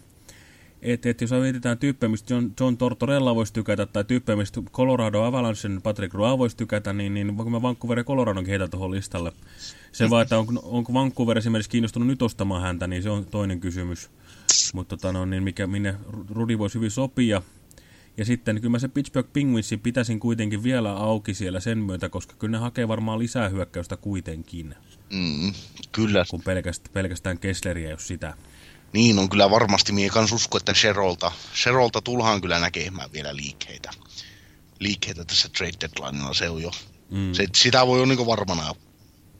S1: et, et jos mietitään tyyppejä, mistä John, John Tortorella voisi tykätä, tai tyyppejä, mistä Colorado Avalanchen Patrick Roy voisi tykätä, niin, niin voinko mä Vancouver ja Coloradonkin heitä tuohon listalle. Se vaan, että on, onko Vancouver esimerkiksi kiinnostunut nyt ostamaan häntä, niin se on toinen kysymys. Mutta tota, no, niin mikä, minne Rudi voisi hyvin sopia. Ja sitten kyllä mä se Pittsburgh Penguinsin pitäisin kuitenkin vielä auki siellä sen myötä, koska kyllä ne hakee varmaan lisää hyökkäystä kuitenkin.
S2: Mm, kyllä.
S1: Kun pelkästään, pelkästään Kessleriä, jos sitä.
S2: Niin on kyllä varmasti. Mie kans usko, että Sherolta, Sherolta tullaan kyllä näkemään vielä liikkeitä. Liikkeitä tässä trade deadlineilla, se on jo. Mm. Se, sitä voi jo niin varmana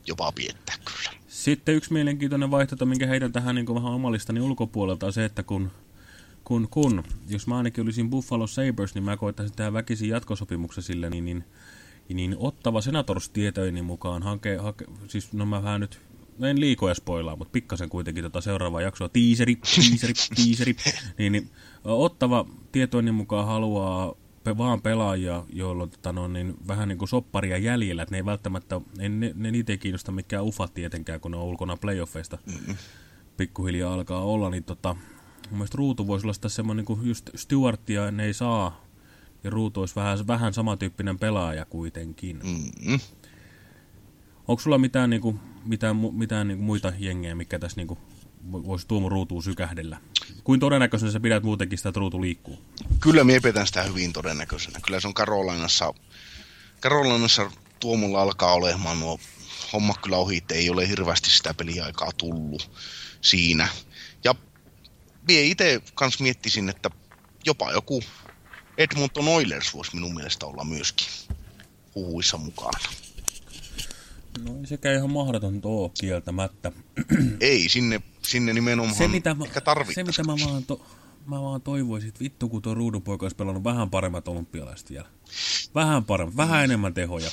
S2: jopa piettää kyllä.
S1: Sitten yksi mielenkiintoinen vaihtoehto, minkä heidän tähän niin vähän omalistani ulkopuolelta on se, että kun, kun, kun, jos mä ainakin olisin Buffalo Sabres, niin mä koittaisin tehdä väkisin jatkosopimuksen sille, niin, niin, niin ottava Senators tietojeni mukaan hanke, hake, siis no mä vähän nyt en liikoja spoilaa, mutta pikkasen kuitenkin tota seuraavaa jaksoa, tiiseri, tiiseri, tiiseri, niin, niin ottava tietoinen mukaan haluaa pe vaan pelaajia, joilla on tota, no, niin, vähän niin kuin sopparia jäljellä, että ne ei välttämättä, ne, ne, ne niitä ei kiinnosta mikään ufat tietenkään, kun ne on ulkona playoffeista mm pikkuhiljaa alkaa olla, niin tota, mun mielestä ruutu voisi olla sitä semmoinen, niin kuin just Stewartia ne ei saa, ja ruutu olisi vähän, vähän samantyyppinen pelaaja kuitenkin. Mm -hmm. Onko sulla mitään, niin kuin, mitään, mitään niin kuin muita jengejä, mikä tässä niin kuin, voisi Tuomo Ruutuun sykähdellä? kuin todennäköisenä sä pidät muutenkin sitä, että ruutu liikkuu?
S2: Kyllä minä pidän sitä hyvin todennäköisenä. Kyllä se on Carolinassa, Carolinassa Tuomulla alkaa olemaan nuo homma kyllä ohi, ei ole hirveästi sitä peliaikaa tullut siinä. Ja minä itse kanssa miettisin, että jopa joku Edmonton Oilers voisi minun mielestä olla myöskin huhuissa mukana.
S1: No ei sekä ihan mahdoton tuo kieltämättä.
S2: Ei, sinne, sinne nimenomaan
S1: se, mitä mä,
S2: ehkä
S1: se, mitä mä vaan, to, mä vaan toivoisin, että vittu kun tuo ruudunpoika olisi pelannut vähän paremmat olympialaiset vielä. Vähän paremmat, vähän enemmän tehoja.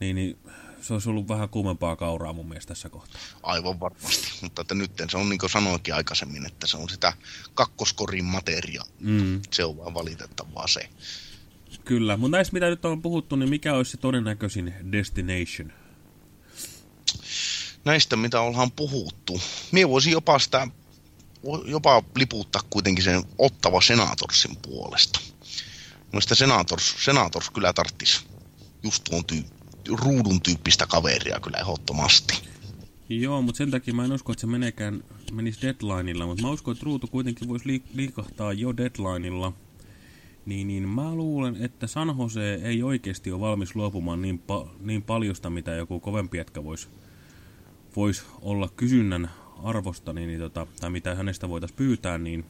S1: Niin, niin se olisi ollut vähän kuumempaa kauraa mun mielestä tässä kohtaa.
S2: Aivan varmasti, mutta että nyt se on niin kuin sanoinkin aikaisemmin, että se on sitä kakkoskorin materiaa. Mm. Se on vaan valitettavaa se.
S1: Kyllä, mutta näistä mitä nyt on puhuttu, niin mikä olisi se todennäköisin destination?
S2: Näistä mitä ollaan puhuttu. Mie voisin jopa sitä, jopa liputtaa kuitenkin sen ottava Senatorsin puolesta. Mielestäni Senators, Senators kyllä tarttisi just tuon tyy ruudun tyyppistä kaveria kyllä ehdottomasti.
S1: Joo, mutta sen takia mä en usko, että se menekään, menisi deadlineilla, mutta mä uskon, että ruutu kuitenkin voisi liikahtaa jo deadlineilla. Niin, niin mä luulen, että San Jose ei oikeasti ole valmis luopumaan niin, pa niin paljosta, mitä joku kovempi jätkä voisi vois olla kysynnän arvosta, niin, niin tota, tai mitä hänestä voitaisiin pyytää, niin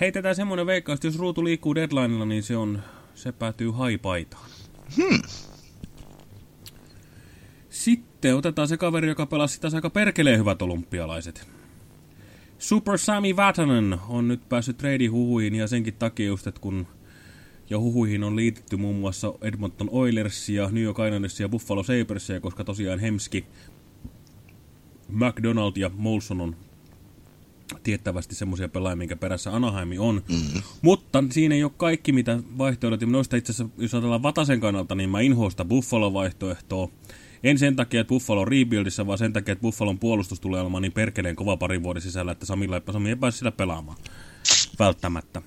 S1: heitetään semmoinen veikkaus, että jos ruutu liikkuu deadlineilla, niin se, on, se päätyy haipaitaan. Hmm. Sitten otetaan se kaveri, joka pelasi sitä aika perkeleen hyvät olympialaiset. Super Sami Vatanen on nyt päässyt trade-huhuihin ja senkin takia just, että kun jo huhuihin on liitetty muun muassa Edmonton Oilersia, New York Islandersia ja Buffalo Sabersia, koska tosiaan Hemski, McDonald ja Molson on tiettävästi semmoisia pelaajia, minkä perässä Anaheimi on. Mm -hmm. Mutta siinä ei ole kaikki, mitä vaihtoehdot. Noista itse asiassa, jos ajatellaan Vatasen kannalta, niin mä inhoista Buffalo-vaihtoehtoa. En sen takia, että Buffalo on rebuildissa, vaan sen takia, että Buffalon puolustus tulee olemaan niin perkeleen kova parin vuoden sisällä, että Samilla, Sami ei pääse sitä pelaamaan. Välttämättä.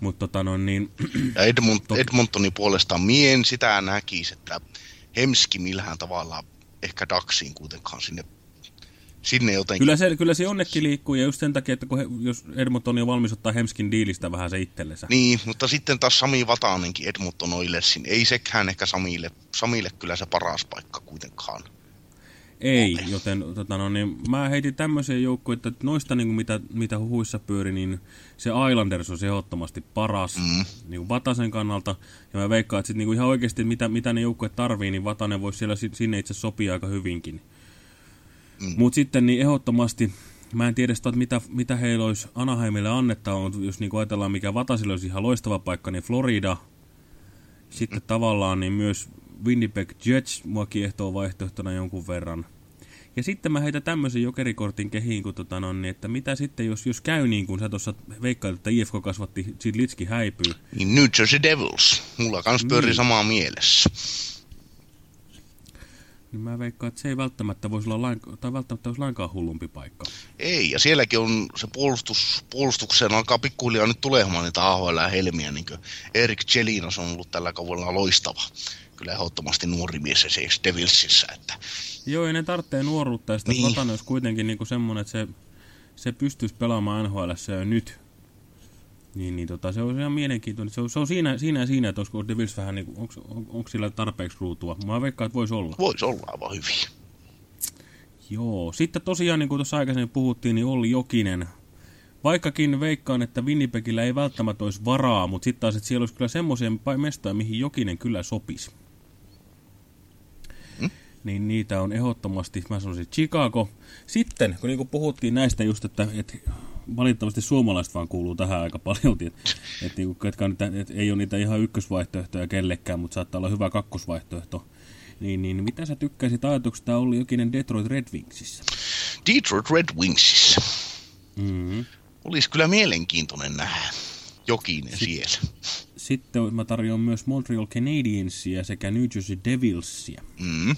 S1: Mutta tota no niin...
S2: Ja Edmont, Edmontonin puolestaan mien sitä näkisi, että Hemski millään tavalla ehkä Daxiin kuitenkaan sinne sinne jotenkin.
S1: Kyllä se, kyllä se onnekin liikkuu, ja just sen takia, että kun he, jos Edmonton on valmis ottaa Hemskin diilistä vähän se itsellensä.
S2: Niin, mutta sitten taas Sami Vataanenkin Edmonton Oilersin. Ei sekään ehkä Samille, Samille kyllä se paras paikka kuitenkaan.
S1: Ei, joten tota, no, niin, mä heitin tämmöisen joukkoon, että noista niin kuin mitä, mitä huhuissa pyöri, niin se Islanders on ehdottomasti paras mm. niin kuin Vatasen kannalta. Ja mä veikkaan, että sit, niin kuin ihan oikeasti mitä, mitä ne joukkueet tarvii, niin Vatanen voisi siellä sinne itse sopia aika hyvinkin. Mm. Mutta sitten niin ehdottomasti, mä en tiedä sitä, mitä, mitä heillä olisi Anaheimille annettava, mutta jos niin ajatellaan, mikä Vatasille olisi ihan loistava paikka, niin Florida. Sitten mm. tavallaan niin myös Winnipeg Jets mua kiehtoo vaihtoehtona jonkun verran. Ja sitten mä heitän tämmöisen jokerikortin kehiin, kun tota, no, niin, että mitä sitten, jos, jos käy niin kuin sä tuossa veikkaat, että IFK kasvatti, Litski häipyy.
S2: Niin New Jersey Devils. Mulla kans pyöri niin. samaa mielessä
S1: niin mä veikkaan, että se ei välttämättä voisi olla lain, tai välttämättä olisi lainkaan hullumpi paikka.
S2: Ei, ja sielläkin on se puolustus, puolustukseen alkaa pikkuhiljaa nyt tulemaan niitä AHL ja helmiä, niin kuin Erik Chelinos on ollut tällä kaudella loistava. Kyllä ehdottomasti nuori mies se Devilsissä. Että...
S1: Joo, ei ne tarvitsee nuoruutta, ja sitä niin. Vatanen olisi kuitenkin niin semmoinen, että se, se pystyisi pelaamaan NHL jo nyt. Niin, niin tota, se on ihan mielenkiintoinen. Se on, se on siinä, siinä ja siinä, että olisiko Devils vähän, niin onko, on, onko sillä tarpeeksi ruutua. Mä veikkaan, että voisi olla.
S2: Voisi olla aivan hyvin.
S1: Joo, sitten tosiaan, niin kuin tuossa aikaisemmin puhuttiin, niin Olli Jokinen. Vaikkakin veikkaan, että Winnipegillä ei välttämättä olisi varaa, mutta sitten taas, että siellä olisi kyllä semmoisia mestoja, mihin Jokinen kyllä sopisi. Hmm? Niin niitä on ehdottomasti, mä sanoisin, Chicago. Sitten, kun niin puhuttiin näistä just, että, että valitettavasti suomalaiset vaan kuuluu tähän aika paljon, että et, niinku, ketkä niitä, et, ei ole niitä ihan ykkösvaihtoehtoja kellekään, mutta saattaa olla hyvä kakkosvaihtoehto. Niin, niin mitä sä tykkäisit ajatuksesta oli jokinen Detroit Red Wingsissä?
S2: Detroit Red Wingsissä? Mm -hmm. Olisi kyllä mielenkiintoinen nähdä jokinen siellä.
S1: Sitten mä tarjoan myös Montreal Canadiensia sekä New Jersey Devilsia.
S2: Mm,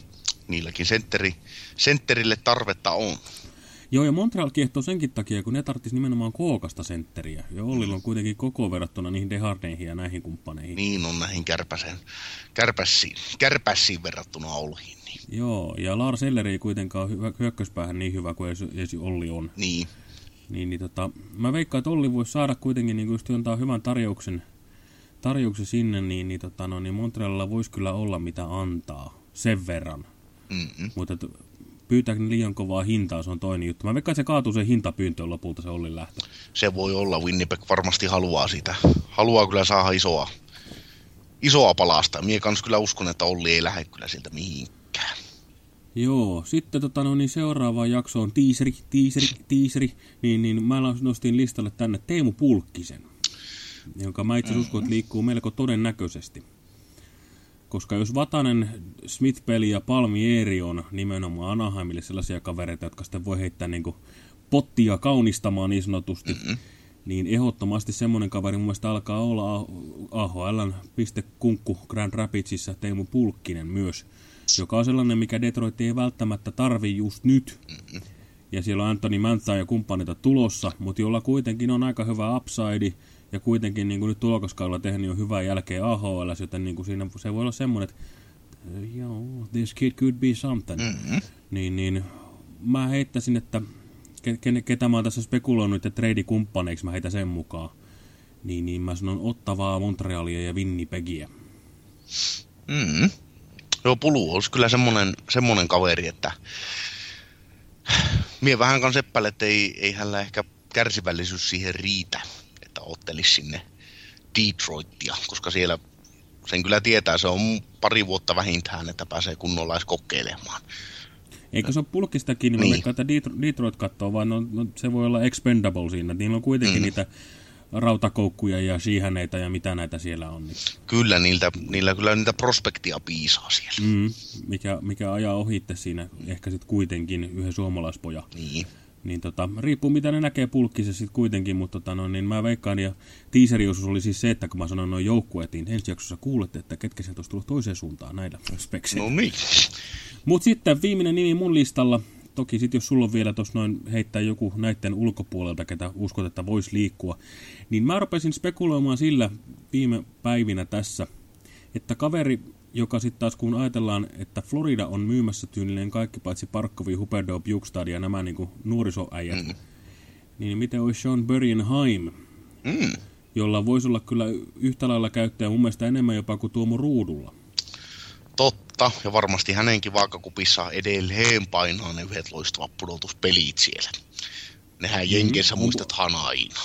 S2: niilläkin sentteri, sentterille tarvetta on.
S1: Joo, ja Montreal kiehtoo senkin takia, kun ne tarvitsisi nimenomaan kookasta sentteriä. Ja Ollilla on kuitenkin koko verrattuna niihin Dehardeihin ja näihin kumppaneihin.
S2: Niin on näihin kärpäseen, kärpässiin, kärpässiin verrattuna Olliin. Niin.
S1: Joo, ja Lars Eller ei kuitenkaan hyvä, hyökkäyspäähän niin hyvä kuin edes Olli on.
S2: Niin.
S1: Niin, niin tota, mä veikkaan, että Olli voisi saada kuitenkin niin just antaa hyvän tarjouksen, tarjouksen sinne, niin, niin, tota, no, niin Montrealilla voisi kyllä olla mitä antaa sen verran.
S2: Mm -mm.
S1: Mutta pyytääkö ne liian kovaa hintaa, se on toinen juttu. Mä veikkaan, että se kaatuu se hintapyyntöön lopulta se Ollin lähtö.
S2: Se voi olla, Winnipeg varmasti haluaa sitä. Haluaa kyllä saada isoa, isoa palasta. Mie kans kyllä uskon, että Olli ei lähde kyllä siltä mihinkään.
S1: Joo, sitten tota, no, niin seuraavaan jaksoon tiiseri, tiiseri, tiiseri, niin, niin mä nostin listalle tänne Teemu Pulkkisen, jonka mä itse uskon, että liikkuu melko todennäköisesti. Koska jos Vatanen, Smith-peli ja Palmieri on nimenomaan Anaheimille sellaisia kavereita, jotka sitten voi heittää niin kuin pottia kaunistamaan niin sanotusti, mm -hmm. niin ehdottomasti semmoinen kaveri mun mielestä alkaa olla AHLn pistekunkku Grand Rapidsissa Teemu Pulkkinen myös, joka on sellainen, mikä Detroit ei välttämättä tarvi just nyt. Mm -hmm. Ja siellä on Anthony Mantha ja kumppanita tulossa, mutta jolla kuitenkin on aika hyvä upside, ja kuitenkin niin kuin nyt tulokaskaudella tehnyt jo hyvää jälkeen AHL, joten niin kuin siinä se voi olla semmoinen, että joo, this kid could be something. Mm -hmm. niin, niin mä heittäisin, että ke, ke, ketä mä oon tässä spekuloinut, että trade-kumppaneiksi mä heitä sen mukaan. Niin, niin mä sanon Ottavaa, Montrealia ja Winnipegiä.
S2: Mm -hmm. Joo, Pulu olisi kyllä semmoinen, semmoinen kaveri, että mie vähän kanssa että ei, ei hänellä ehkä kärsivällisyys siihen riitä ottelisi sinne Detroitia, koska siellä sen kyllä tietää, se on pari vuotta vähintään, että pääsee kunnolla edes kokeilemaan.
S1: Eikö se ole pulkistakin, niin, niin. että Detroit katsoo, vaan no, no, se voi olla expendable siinä. Niillä on kuitenkin mm. niitä rautakoukkuja ja siihaneita ja mitä näitä siellä on. Niin.
S2: Kyllä, niiltä, niillä kyllä niitä prospektia piisaa siellä.
S1: Mm, mikä, mikä ajaa ohitte siinä ehkä sitten kuitenkin yhden suomalaispoja.
S2: Niin
S1: niin tota, riippuu mitä ne näkee pulkkisessa sitten kuitenkin, mutta tota, no, niin mä veikkaan, ja tiiseriosuus oli siis se, että kun mä sanoin noin joukkueet, niin ensi jaksossa kuulette, että ketkä sieltä olisi tullut toiseen suuntaan näillä spekseillä.
S2: No niin.
S1: Mutta sitten viimeinen nimi mun listalla, toki sitten jos sulla on vielä tuossa noin heittää joku näiden ulkopuolelta, ketä uskot, että voisi liikkua, niin mä rupesin spekuloimaan sillä viime päivinä tässä, että kaveri joka sitten taas kun ajatellaan, että Florida on myymässä tyynilleen kaikki paitsi Parkkovi, Huberdeau, Bjukstad ja nämä niin nuorisoäijät, mm. niin miten olisi Sean Burienheim, mm. jolla voisi olla kyllä yhtä lailla käyttäjä mun mielestä enemmän jopa kuin Tuomo Ruudulla.
S2: Totta, ja varmasti hänenkin vaakakupissa edelleen painaa ne yhdet loistavat pudotuspelit siellä. Nehän Jenkeissä mm. muistetaan aina.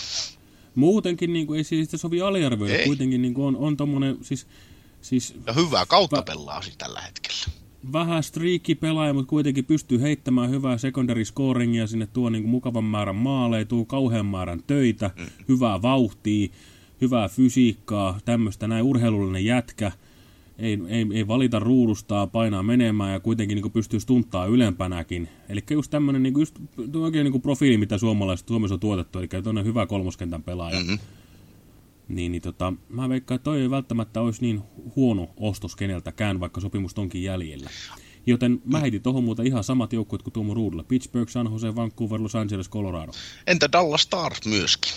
S1: Muutenkin niin kuin, ei siitä sovi aliarvioida, kuitenkin niin kuin on, on tommonen, siis Siis,
S2: ja hyvää kautta pelaa siis tällä hetkellä.
S1: Vähän striikki pelaaja, mutta kuitenkin pystyy heittämään hyvää secondary scoringia sinne, tuo niin kuin mukavan määrän maaleja, tuo kauhean määrän töitä, mm. hyvää vauhtia, hyvää fysiikkaa, tämmöistä näin urheilullinen jätkä. Ei, ei, ei valita ruudustaa, painaa menemään ja kuitenkin niin pystyy stunttaa ylempänäkin. Eli just tämmöinen niin just, oikein niin profiili, mitä suomalaiset Suomessa on tuotettu, eli tuonne hyvä kolmoskentän pelaaja. Mm -hmm. Niin, niin tota, mä veikkaan, että toi ei välttämättä olisi niin huono ostos keneltäkään, vaikka sopimus onkin jäljellä. Joten mä heitin tohon muuta ihan samat joukkueet kuin Tuomo Ruudulla. Pittsburgh, San Jose, Vancouver, Los Angeles, Colorado.
S2: Entä Dallas Stars myöskin?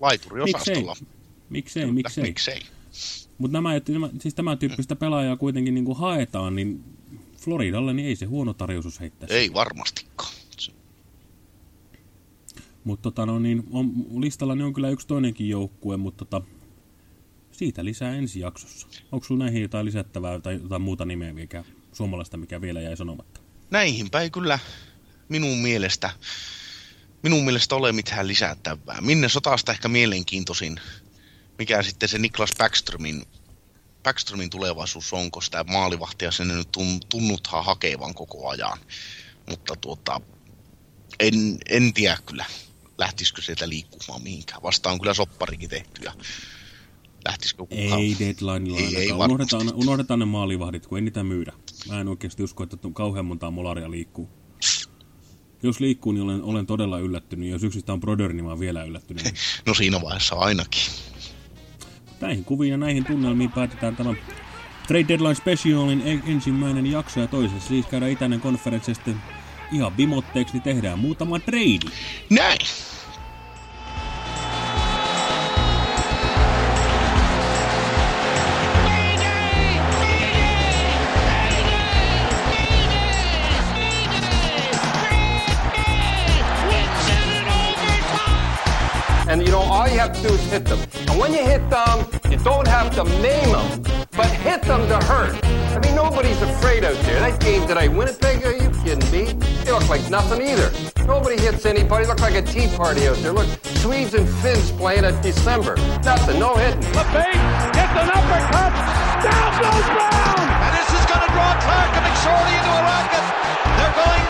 S2: Laituriosastolla.
S1: Miksei, miksei, miksei. miksei. Mutta nämä, nämä, siis tämän tyyppistä pelaajaa kuitenkin niin kuin haetaan, niin Floridalle niin ei se huono tarjous heittäisi.
S2: Ei varmastikaan.
S1: Mutta tota, no, niin, on, listalla on kyllä yksi toinenkin joukkue, mutta tota, siitä lisää ensi jaksossa. Onko sinulla näihin jotain lisättävää tai jotain muuta nimeä, mikä, suomalaista, mikä vielä jäi sanomatta?
S2: Näihinpä ei kyllä minun mielestä, minun mielestä ole mitään lisättävää. Minne sotaasta ehkä mielenkiintoisin, mikä sitten se Niklas Backströmin, Backströmin tulevaisuus on, kun sitä maalivahtia sen nyt tunnuthaa hakevan koko ajan. Mutta tuota, en, en tiedä kyllä lähtisikö sieltä liikkumaan mihinkään. Vasta on kyllä sopparikin tehty ja lähtisikö
S1: kukaan? Ei deadline ei, ei unohdetaan, unohdetaan ne maalivahdit, kun ei niitä myydä. Mä en oikeasti usko, että kauhean montaa molaria liikkuu. Jos liikkuu, niin olen, olen todella yllättynyt. Jos yksistä on Brodeur, niin mä vielä yllättynyt.
S2: no siinä vaiheessa ainakin.
S1: Näihin kuviin ja näihin tunnelmiin päätetään tämän Trade Deadline Specialin ensimmäinen jakso ja toisessa siis käydään itäinen konferenssi ihan bimotteeksi, niin tehdään muutama trade.
S2: Näin.
S4: Have to do is hit them. And when you hit them, you don't have to maim them, but hit them to hurt. I mean, nobody's afraid out there. That game today, Winnipeg, are you kidding me? They look like nothing either. Nobody hits anybody. Look like a tea party out there. Look, Swedes and Finns playing at December. Nothing, no hitting.
S5: LeBate gets an uppercut. Down goes Brown.
S6: And this is going to draw Clark and McSorley into a racket. They're going,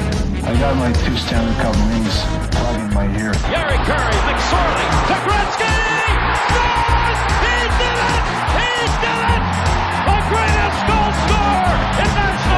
S7: I got my two Stanley Cup rings plug in my ear.
S6: Gary Curry, McSorley, to Gretzky! Scores! He did it! He did it! The greatest goal scorer in national